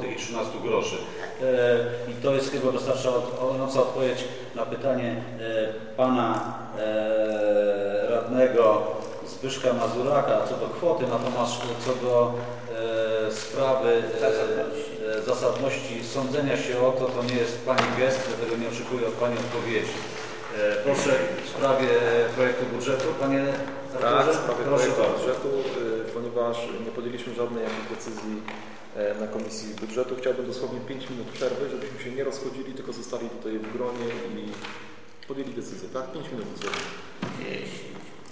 Zł i 13 groszy. E, I to jest chyba wystarczająca odpowiedź na pytanie e, Pana e, radnego Zbyszka Mazuraka co do kwoty, natomiast co do sprawy zasadności sądzenia się o to, to nie jest Pani gest, dlatego nie oczekuję od Pani odpowiedzi. E, proszę w sprawie projektu budżetu, Panie Tak, Arturze? w sprawie Proszę projektu bardzo. budżetu, y, ponieważ nie podjęliśmy żadnej jakiejś decyzji e, na Komisji Budżetu, chciałbym dosłownie 5 minut przerwy, żebyśmy się nie rozchodzili, tylko zostali tutaj w gronie i podjęli decyzję, tak? 5 minut dosłownie.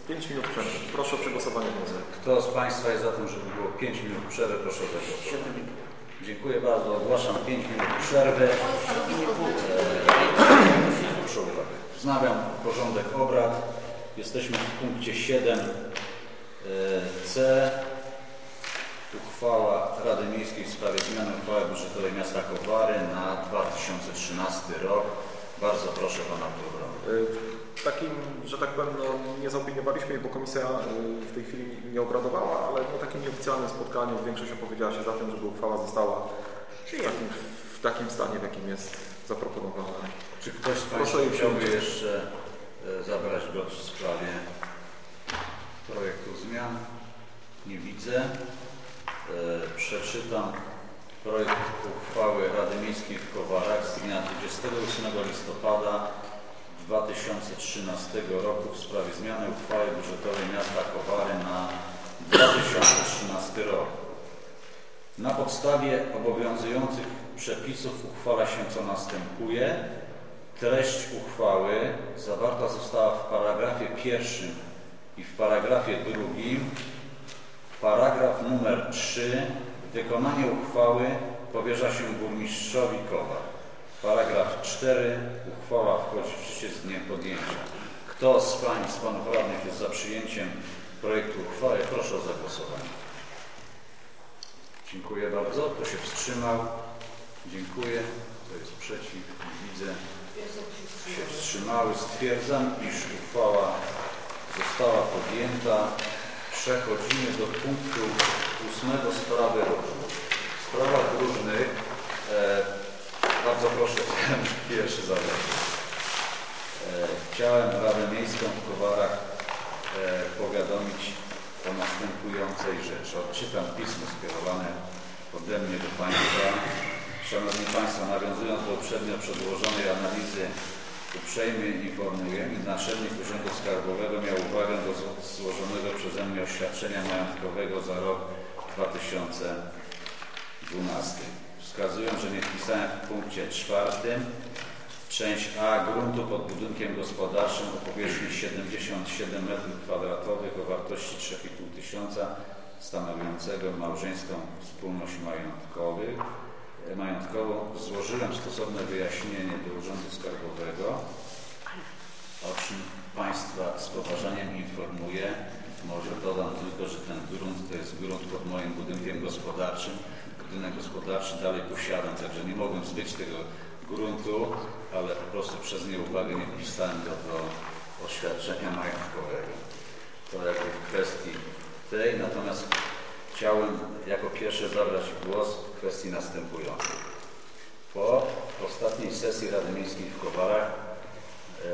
5 minut przerwy. Proszę o przegłosowanie wniosku. Kto z Państwa jest za tym, żeby było 5 minut przerwy, proszę o zagłosowanie. Dziękuję bardzo. Ogłaszam 5 minut przerwy. Proszę o uwagę. Wznawiam porządek obrad. Jesteśmy w punkcie 7c. Uchwała Rady Miejskiej w sprawie zmiany uchwały budżetowej miasta Kowary na 2013 rok. Bardzo proszę Pana programu. Y, Takim, że tak powiem, no, nie zaopiniowaliśmy jej, bo komisja y, w tej chwili nie obradowała, ale na takim nieoficjalnym spotkaniu większość opowiedziała się za tym, żeby uchwała została w takim stanie, w jakim jest zaproponowana. Czy ktoś z Państwa chciałby jeszcze e, zabrać głos w sprawie projektu zmian? Nie widzę. E, Przeczytam projekt uchwały Rady Miejskiej w Kowarach z dnia 28 listopada 2013 roku w sprawie zmiany uchwały budżetowej miasta Kowary na 2013 rok. Na podstawie obowiązujących przepisów uchwala się co następuje. Treść uchwały zawarta została w paragrafie pierwszym i w paragrafie drugim. Paragraf numer 3. Wykonanie uchwały powierza się burmistrzowi Kowar. Paragraf 4. Uchwała wchodzi w życie z dniem podjęcia. Kto z Pań z Panów Radnych jest za przyjęciem projektu uchwały? Proszę o zagłosowanie. Dziękuję bardzo. Kto się wstrzymał? Dziękuję. Kto jest przeciw? Widzę. Się wstrzymały. Stwierdzam, iż uchwała została podjęta. Przechodzimy do punktu ósmego sprawy różnych. W sprawach różnych e, bardzo proszę pierwszy zadanie. E, chciałem Radę Miejską w Kowarach e, powiadomić o następującej rzeczy. Odczytam pismo skierowane ode mnie do Państwa. Szanowni Państwo, nawiązując do uprzednio przedłożonej analizy, uprzejmie informuję, iż Naczelnik Urzędu Skarbowego miał uwagę do zło- złożonego przeze mnie oświadczenia majątkowego za rok 2012. Wskazując, że nie wpisałem w punkcie czwartym część A gruntu pod budynkiem gospodarczym o powierzchni 77 m2 o wartości 3,5 tysiąca stanowiącego małżeńską wspólność majątkowych, e, majątkową złożyłem stosowne wyjaśnienie do Urzędu Skarbowego, o czym Państwa z poważaniem informuję. Może dodam tylko, że ten grunt to jest grunt pod moim budynkiem gospodarczym. Budynek gospodarczy dalej posiadam, także nie mogłem zbyć tego gruntu, ale po prostu przez nieuwagę nie wpisałem go do oświadczenia majątkowego. To jakby w kwestii tej, natomiast chciałem jako pierwszy zabrać głos w kwestii następującej. Po ostatniej sesji Rady Miejskiej w Kowarach e,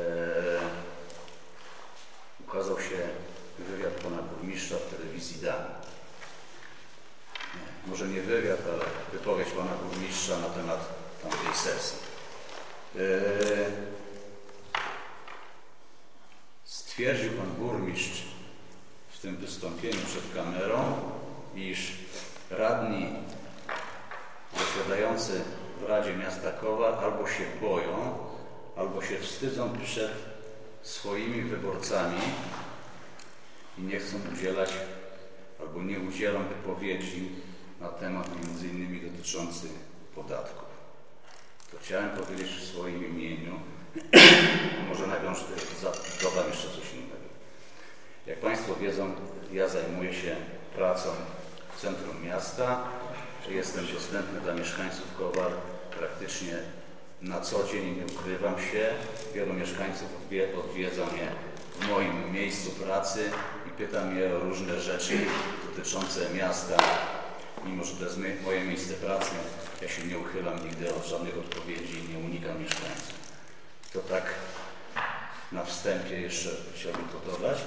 ukazał się wywiad pana burmistrza w telewizji może nie wywiad, ale wypowiedź pana burmistrza na temat tamtej sesji. E, Stwierdził pan burmistrz w tym wystąpieniu przed kamerą, iż radni zasiadający w Radzie Miasta Kowal albo się boją, albo się wstydzą przed swoimi wyborcami i nie chcą udzielać albo nie udzielą wypowiedzi na temat między innymi dotyczący podatków. To chciałem powiedzieć w swoim imieniu. Może nawiążę, dodam jeszcze coś innego. Jak Państwo wiedzą, ja zajmuję się pracą centrum miasta. Jestem dostępny dla mieszkańców Kowal praktycznie na co dzień, nie ukrywam się. Wielu mieszkańców odwie- odwiedza mnie w moim miejscu pracy i pyta mnie o różne rzeczy dotyczące miasta. Mimo, że to jest moje miejsce pracy, ja się nie uchylam nigdy od żadnych odpowiedzi i nie unikam mieszkańców. To tak na wstępie jeszcze chciałbym to dodać.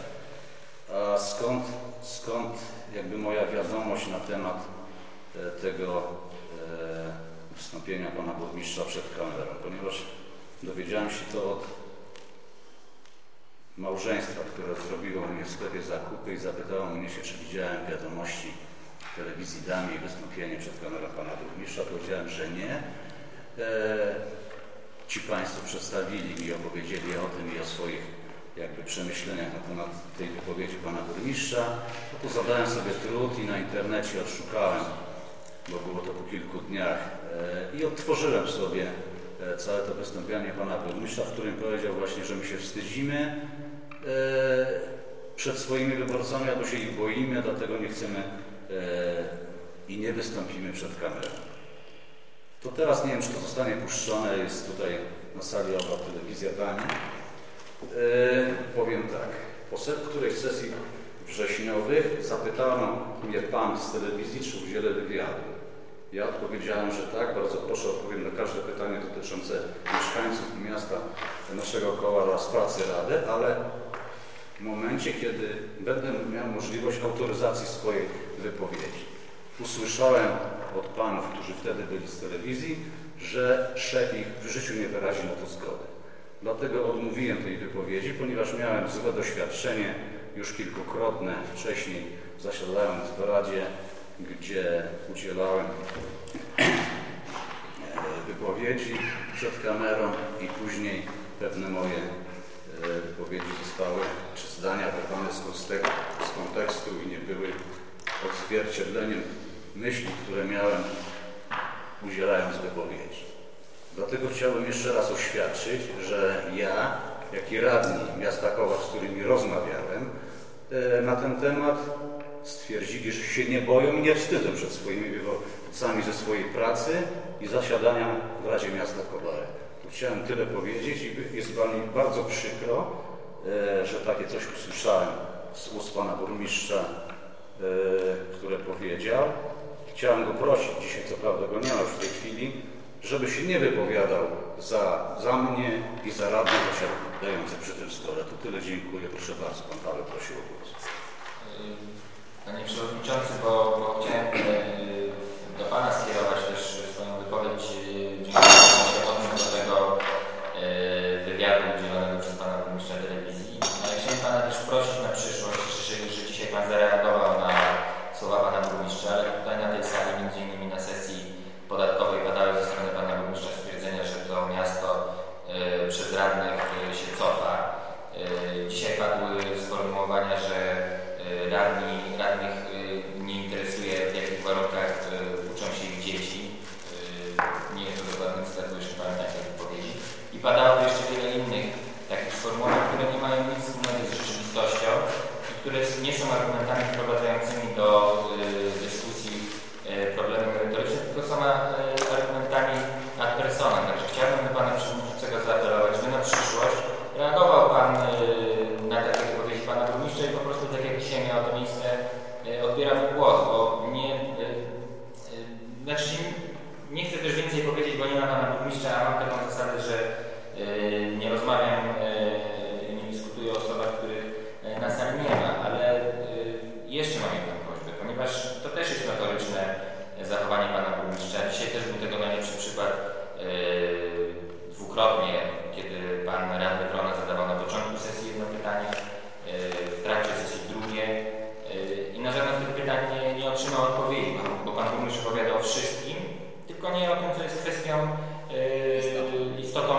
A skąd, skąd jakby moja wiadomość na temat e, tego e, wystąpienia pana burmistrza przed kamerą? Ponieważ dowiedziałem się to od małżeństwa, które zrobiło mnie w sklepie zakupy i zapytało mnie się, czy widziałem wiadomości telewizji Damie i wystąpienie przed kamerą pana burmistrza. Powiedziałem, że nie. E, ci Państwo przedstawili mi, opowiedzieli o tym i o swoich jakby przemyśleniach na temat tej wypowiedzi pana burmistrza. No to zadałem sobie trud i na internecie odszukałem, bo było to po kilku dniach e, i odtworzyłem sobie e, całe to wystąpienie pana burmistrza, w którym powiedział właśnie, że my się wstydzimy e, przed swoimi wyborcami albo się ich boimy, dlatego nie chcemy i nie wystąpimy przed kamerą. To teraz nie wiem, czy to zostanie puszczone, jest tutaj na sali obrad telewizja Dani. E, powiem tak, po którejś sesji wrześniowych zapytano mnie pan z telewizji, czy udzielę wywiadu. Ja odpowiedziałem, że tak, bardzo proszę odpowiem na każde pytanie dotyczące mieszkańców miasta naszego koła oraz pracy Rady, ale w momencie, kiedy będę miał możliwość autoryzacji swojej wypowiedzi. Usłyszałem od panów, którzy wtedy byli z telewizji, że szef ich w życiu nie wyrazi na to zgody. Dlatego odmówiłem tej wypowiedzi, ponieważ miałem złe doświadczenie już kilkukrotne wcześniej, zasiadając w Radzie, gdzie udzielałem e, wypowiedzi przed kamerą i później pewne moje e, wypowiedzi zostały, czy zdania wyrwane z kontekstu, z kontekstu i nie były odzwierciedleniem myśli, które miałem udzielając wypowiedzi. Dlatego chciałbym jeszcze raz oświadczyć, że ja, jak i radni miasta Kołac, z którymi rozmawiałem e, na ten temat, stwierdzili, że się nie boją i nie wstydzą przed swoimi wyborcami ze swojej pracy i zasiadania w Radzie Miasta Kowale. Tu chciałem tyle powiedzieć i jest mi bardzo przykro, e, że takie coś usłyszałem z ust pana burmistrza, e, które powiedział. Chciałem go prosić, dzisiaj co prawda go nie ma już w tej chwili, żeby się nie wypowiadał za, za mnie i za radnych zasiadających przy tym stole. To tyle dziękuję. Proszę bardzo, pan Paweł prosił o głos. Panie Przewodniczący, bo, bo chciałem e, do Pana skierować też swoją wypowiedź. Dziękuję odnieść do tego e, wywiadu udzielonego przez Pana Burmistrza Telewizji. Ale chciałem Pana też prosić na przyszłość, że dzisiaj Pan zareagował na słowa Pana Burmistrza, ale tutaj na tej sali, między innymi na sesji podatkowej padały ze strony Pana Burmistrza stwierdzenia, że to miasto e, przez radnych e, się cofa. E, Dzisiaj padły sformułowania, że e, radni, radnych e, nie interesuje w jakich warunkach e, uczą się ich dzieci. E, Nie jest to dokładny cytat, bo już nie pamiętam tej wypowiedzi. I padało jeszcze wiele innych takich sformułowań, które nie mają nic wspólnego z rzeczywistością i które nie są argumentami wprowadzającymi do e, dyskusji e, problemy merytoryczne, tylko są e, argumentami ad personam. Także chciałbym do Pana Przewodniczącego zaapelować, żeby na przyszłość reagował Pan na takie wypowiedzi Pana Burmistrza i po prostu tak jak dzisiaj miało to miejsce, odbierał głos, bo nie... Znaczy nie chcę też więcej powiedzieć, bo nie ma Pana Burmistrza, a mam taką zasadę, że nie rozmawiam, zachowanie pana burmistrza. Dzisiaj też był tego najlepszy przykład yy, dwukrotnie, kiedy pan radny Wrona zadawał na początku sesji jedno pytanie, yy, w trakcie sesji drugie yy, i na żadne z tych pytań nie, nie otrzymał odpowiedzi, bo pan burmistrz opowiada o wszystkim, tylko nie o tym, co jest kwestią yy, istotą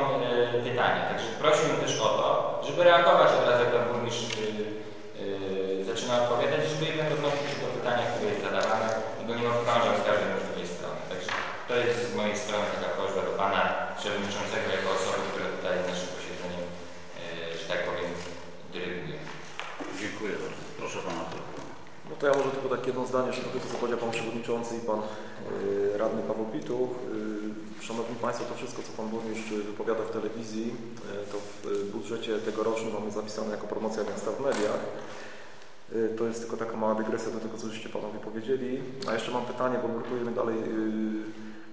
yy, pytania. Także prosiłbym też o to, żeby reagować od razu, jak pan burmistrz yy, zaczyna odpowiadać, żeby jednak to ja może tylko takie jedno zdanie, że tego co powiedział Pan Przewodniczący i Pan y, Radny Paweł Pitu. Y, Szanowni Państwo, to wszystko co Pan Burmistrz wypowiada w telewizji, y, to w budżecie tegorocznym mamy zapisane jako promocja miasta w mediach. To jest tylko taka mała dygresja do tego, co żeście Panowie powiedzieli. A jeszcze mam pytanie, bo nurtujemy dalej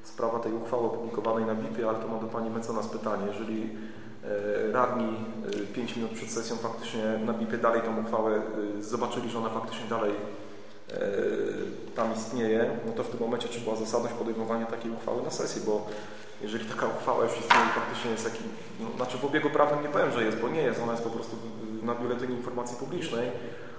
sprawa tej uchwały opublikowanej na BIP-ie, ale to mam do Pani mecenas pytanie. Jeżeli radni 5 minut przed sesją faktycznie na BIP-ie dalej tą uchwałę y, zobaczyli, że ona faktycznie dalej tam istnieje, no to w tym momencie czy była zasadność podejmowania takiej uchwały na sesji, bo jeżeli taka uchwała już istnieje faktycznie jest taki, no, znaczy w obiegu prawnym nie powiem, że jest, bo nie jest, ona jest po prostu na biuletynie informacji publicznej,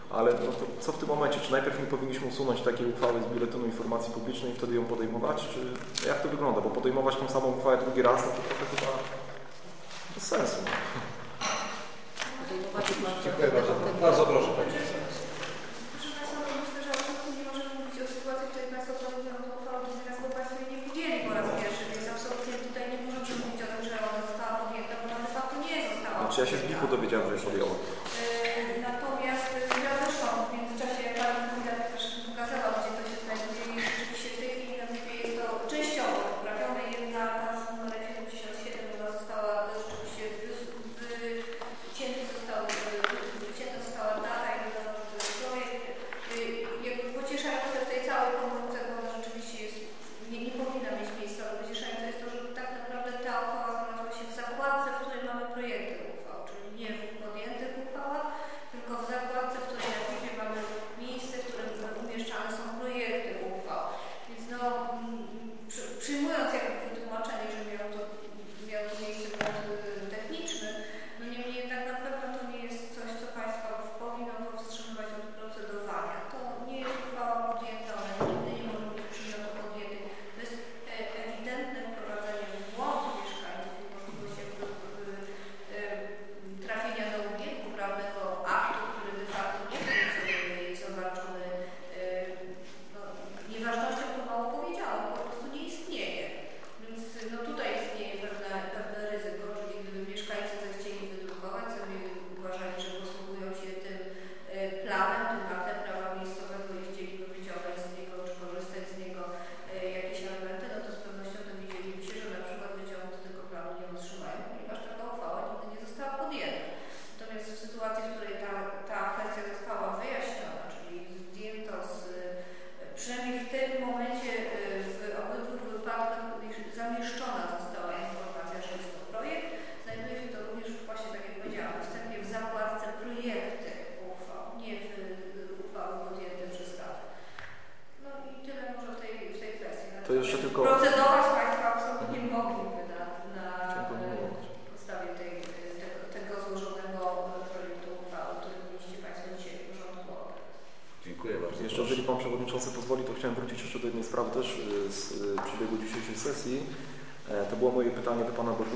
ale no to co w tym momencie? Czy najpierw nie powinniśmy usunąć takiej uchwały z biuletynu informacji publicznej i wtedy ją podejmować? Czy jak to wygląda? Bo podejmować tą samą uchwałę drugi raz, no to trochę chyba sensu. Dziękuję bardzo. Bardzo proszę. Proszę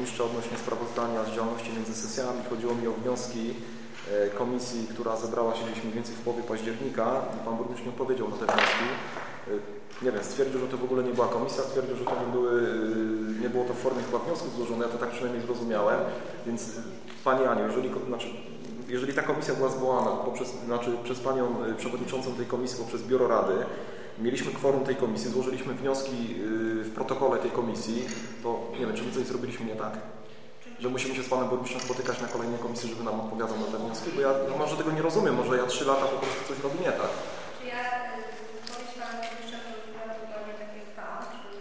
Burmistrza odnośnie sprawozdania z działalności między sesjami. Chodziło mi o wnioski e, komisji, która zebrała się gdzieś mniej więcej w połowie października. Pan Burmistrz nie odpowiedział na te wnioski. E, Nie wiem, stwierdził, że to w ogóle nie była komisja, stwierdził, że to nie, były, y, nie było to w formie chyba wniosków złożone, ja to tak przynajmniej zrozumiałem. Więc Pani Aniu, jeżeli, znaczy, jeżeli ta komisja była zwołana poprzez, znaczy, przez Panią Przewodniczącą tej komisji, poprzez Biuro Rady, mieliśmy kworum tej komisji, złożyliśmy wnioski w protokole tej komisji, to nie wiem, czy my coś zrobiliśmy nie tak? Że musimy się z Panem Burmistrzem spotykać na kolejnej komisji, żeby nam odpowiadał na te wnioski? Bo ja, ja może tego nie rozumiem, może ja trzy lata po prostu coś robię nie tak. Czy ja y, powiem Panu jeszcze, że wygląda dokładnie tak jak Pan, czyli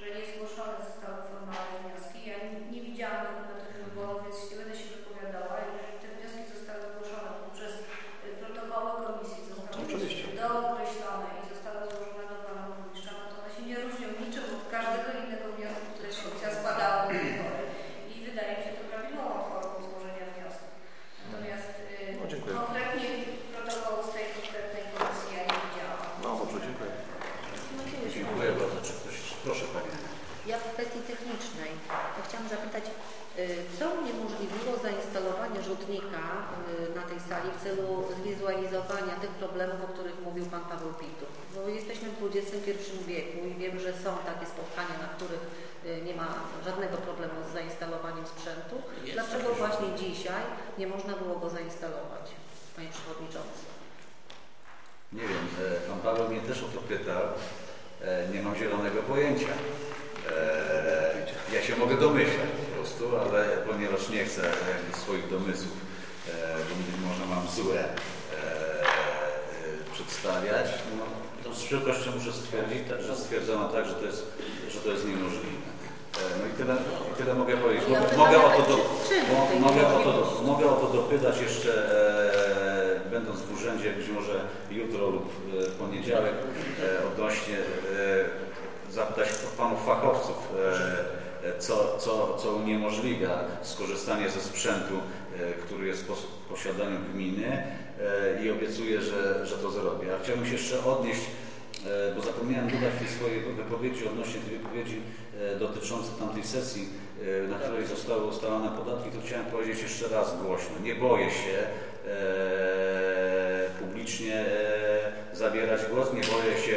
że nie zgłoszone zostały formalne wnioski. Ja nie, nie widziałam dokumentów wyborów, więc nie będę się wypowiadała. Jeżeli te wnioski zostały zgłoszone poprzez y, protokoły komisji, zostały Oczywiście. dookreślone i zostały złożone do Pana Burmistrza, no to one się nie różnią niczym od każdego innego wniosku, który komisja składała do tej pory. I wydaje mi się to prawidłową formą złożenia wniosku. Natomiast y, No, dziękuję. konkretnie protokołu z tej konkretnej komisji ja nie widziałam. No dobrze, dziękuję. Dziękuję bardzo. Czy ktoś... Proszę Pani. Ja w kwestii technicznej to chciałam zapytać, y, co uniemożliwiło zainstalowanie rzutów rzutnika y, na tej sali w celu zwizualizowania tych problemów, o których mówił Pan Paweł Pitów. Bo jesteśmy w XXI wieku i wiem, że są takie spotkania, na których y, nie ma żadnego problemu z zainstalowaniem sprzętu. Jest Dlaczego taki właśnie dzisiaj nie można było go zainstalować, Panie Przewodniczący? Nie wiem, e, pan Paweł mnie też o to pytał. E, Nie mam zielonego pojęcia. E, Ja się mogę domyślać po prostu, ale ponieważ nie chcę jakby swoich domysłów, e, bo być może mam złe e, e, przedstawiać, no, to z przykrością muszę stwierdzić, że stwierdzono tak, że to jest, że to jest niemożliwe. E, No i tyle, i tyle mogę powiedzieć. Mogę, o to do, mogę, o to, mogę o to dopytać jeszcze, e, będąc w urzędzie, być może jutro lub e, w poniedziałek, e, odnośnie e, zapytać panów fachowców, e, e, co, co, co uniemożliwia skorzystanie ze sprzętu, e, który jest w pos- w posiadaniu gminy e, i obiecuję, że, że to zrobię. A chciałbym się jeszcze odnieść, e, bo zapomniałem dodać w tej swojej wypowiedzi odnośnie tej wypowiedzi dotyczącej tamtej sesji, na której zostały ustalone podatki, to chciałem powiedzieć jeszcze raz głośno. Nie boję się publicznie zabierać głos, nie boję się,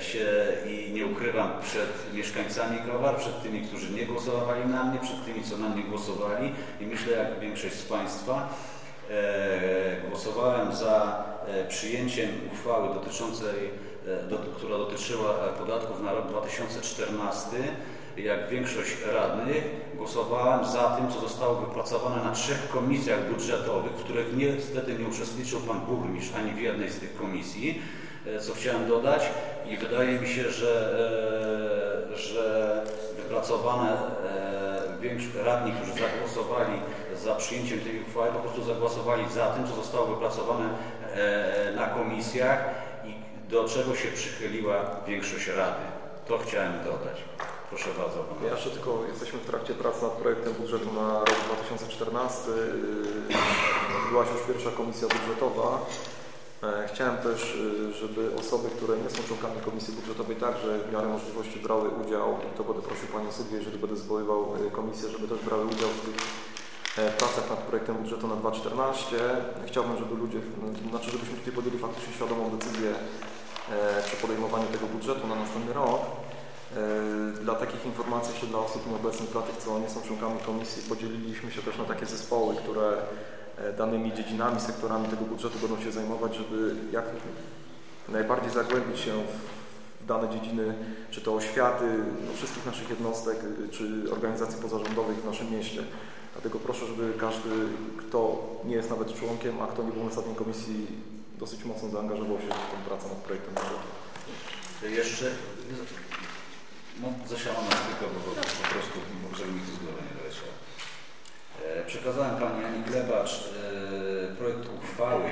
się i nie ukrywam przed mieszkańcami Krowar, przed tymi, którzy nie głosowali na mnie, przed tymi, co na mnie głosowali i myślę, jak większość z Państwa, e, głosowałem za e, przyjęciem uchwały dotyczącej, e, do, która dotyczyła e, podatków na rok 2014. Jak większość radnych głosowałem za tym, co zostało wypracowane na trzech komisjach budżetowych, w których niestety nie uczestniczył Pan Burmistrz ani w jednej z tych komisji, e, co chciałem dodać i wydaje mi się, że, e, że wypracowane e, większość radni, którzy zagłosowali za przyjęciem tej uchwały, po prostu zagłosowali za tym, co zostało wypracowane e, na komisjach i do czego się przychyliła większość rady. To chciałem dodać. Proszę bardzo. Pana. Ja jeszcze tylko jesteśmy w trakcie prac nad projektem budżetu na rok 2014. Yy, Odbyła się już pierwsza komisja budżetowa. E, Chciałem też, yy, żeby osoby, które nie są członkami komisji budżetowej także w miarę możliwości brały udział i to będę prosił Panią Sylwię, jeżeli będę zwoływał yy, komisję, żeby też brały udział w tych e, pracach nad projektem budżetu na 2014. Chciałbym, żeby ludzie, no, znaczy żebyśmy tutaj podjęli faktycznie świadomą decyzję e, przy podejmowaniu tego budżetu na następny rok. E, Dla takich informacji jeszcze dla osób nieobecnych, dla tych, co nie są członkami komisji, podzieliliśmy się też na takie zespoły, które e, danymi dziedzinami, sektorami tego budżetu będą się zajmować, żeby jak najbardziej zagłębić się w dane dziedziny, czy to oświaty, no, wszystkich naszych jednostek, y, czy organizacji pozarządowych w naszym mieście. Dlatego proszę, żeby każdy, kto nie jest nawet członkiem, a kto nie był na ostatniej komisji, dosyć mocno zaangażował się w tę pracę nad projektem budżetu. Jeszcze no, zasiałam tylko, bo po, prostu, żeby mi to z głowy nie wyleciało. E, Przekazałem Pani Ani Glebacz e, projekt uchwały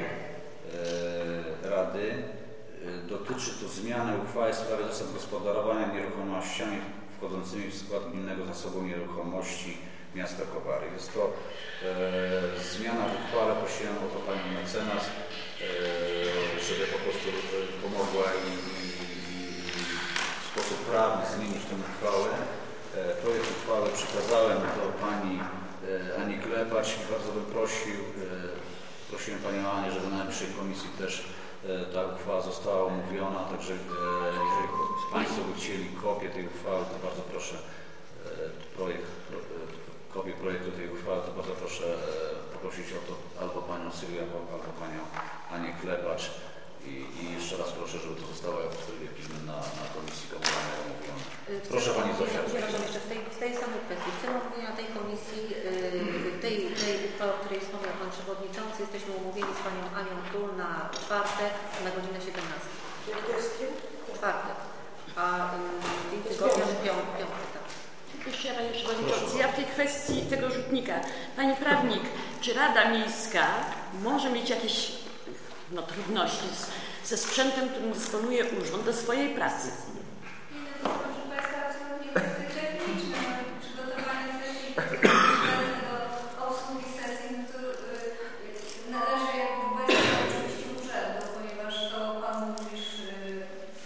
e, Rady. E, Dotyczy to zmiany uchwały w sprawie zasad gospodarowania nieruchomościami wchodzącymi w skład gminnego zasobu nieruchomości miasta Kowary. Jest to e, zmiana w uchwale, prosiłem o to Panią mecenas, e, żeby po prostu e, pomogła i, w sposób prawny zmienić tę uchwałę. E, Projekt uchwały przekazałem do Pani e, Ani Klepacz i bardzo bym prosił, e, prosiłem Panią Anię, żeby na najbliższej komisji też e, ta uchwała została omówiona, także e, jeżeli Państwo by chcieli kopię tej uchwały, to bardzo proszę e, projekt, pro- e, kopię projektu tej uchwały, to bardzo proszę e, poprosić o to albo Panią Sylwię, albo Panią Anię Klepacz i, i jeszcze raz proszę, żeby to zostało w trybie pilnym na, na komisji komunalnej omówione. Y, Proszę Pani Zosia. Przepraszam, jeszcze w tej, w tej samej kwestii. W celu omówienia tej komisji, yy, tej, tej uchwały, o której wspomniał Pan Przewodniczący, jesteśmy umówieni z Panią Anią Król na czwartek na godzinę 17. Jak to jest kim? Czwartek. A yy, dzień tygodnia piątek. piątek tak. Jeszcze Panie Przewodniczący, ja w tej kwestii tego rzutnika. Pani prawnik, czy Rada Miejska może mieć jakieś no, trudności z, ze sprzętem, którym dysponuje urząd do swojej pracy?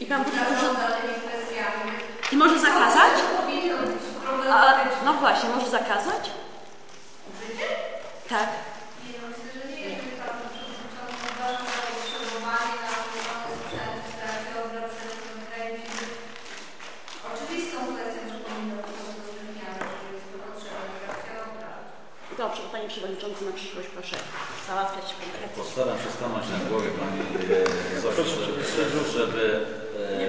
Pan I może zakazać? A, no właśnie, może zakazać? Tak. Panie Przewodniczący, na przyszłość proszę załatwiać konkretnie. Postaram się stanąć na głowie Pani e, Zosiu, żeby, żeby,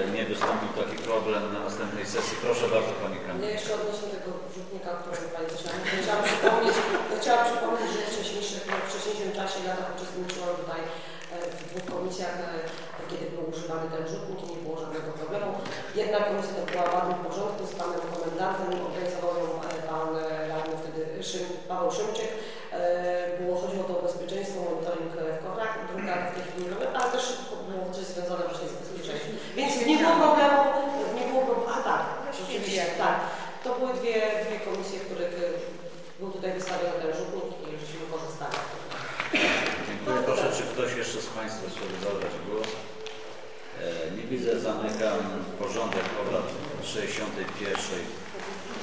e, nie wystąpił taki problem na następnej sesji. Proszę bardzo Pani Kamil. Ja jeszcze odnośnie tego rzutnika, o którym Pani nam chciałam przypomnieć, chciałam przypomnieć, że w wcześniejszym, w wcześniejszym czasie lata uczestniczyłam tutaj e, w dwóch komisjach, kiedy był używany ten rzutnik i nie było żadnego problemu. Jedna komisja to była bardzo w porządku z panem komendantem, organizował ją pan radny wtedy Szym, Paweł Szymczyk. E, Było, chodziło to o bezpieczeństwo, monitoring e, w korach, druga w tej chwili, ale też było coś związane właśnie z bezpieczeństwem. Więc nie było problemu, nie było problemu, a tak, rzeczywiście, tak. To były dwie, dwie komisje, w których e, był tutaj wystawiony ten rzutnik i żeśmy korzystali. Dziękuję. Proszę, czy ktoś jeszcze z Państwa chciałby zabrać głos? Nie widzę. Zamykam porządek obrad 61.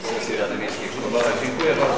sesji Rady Miejskiej w Kowarach. Dziękuję bardzo.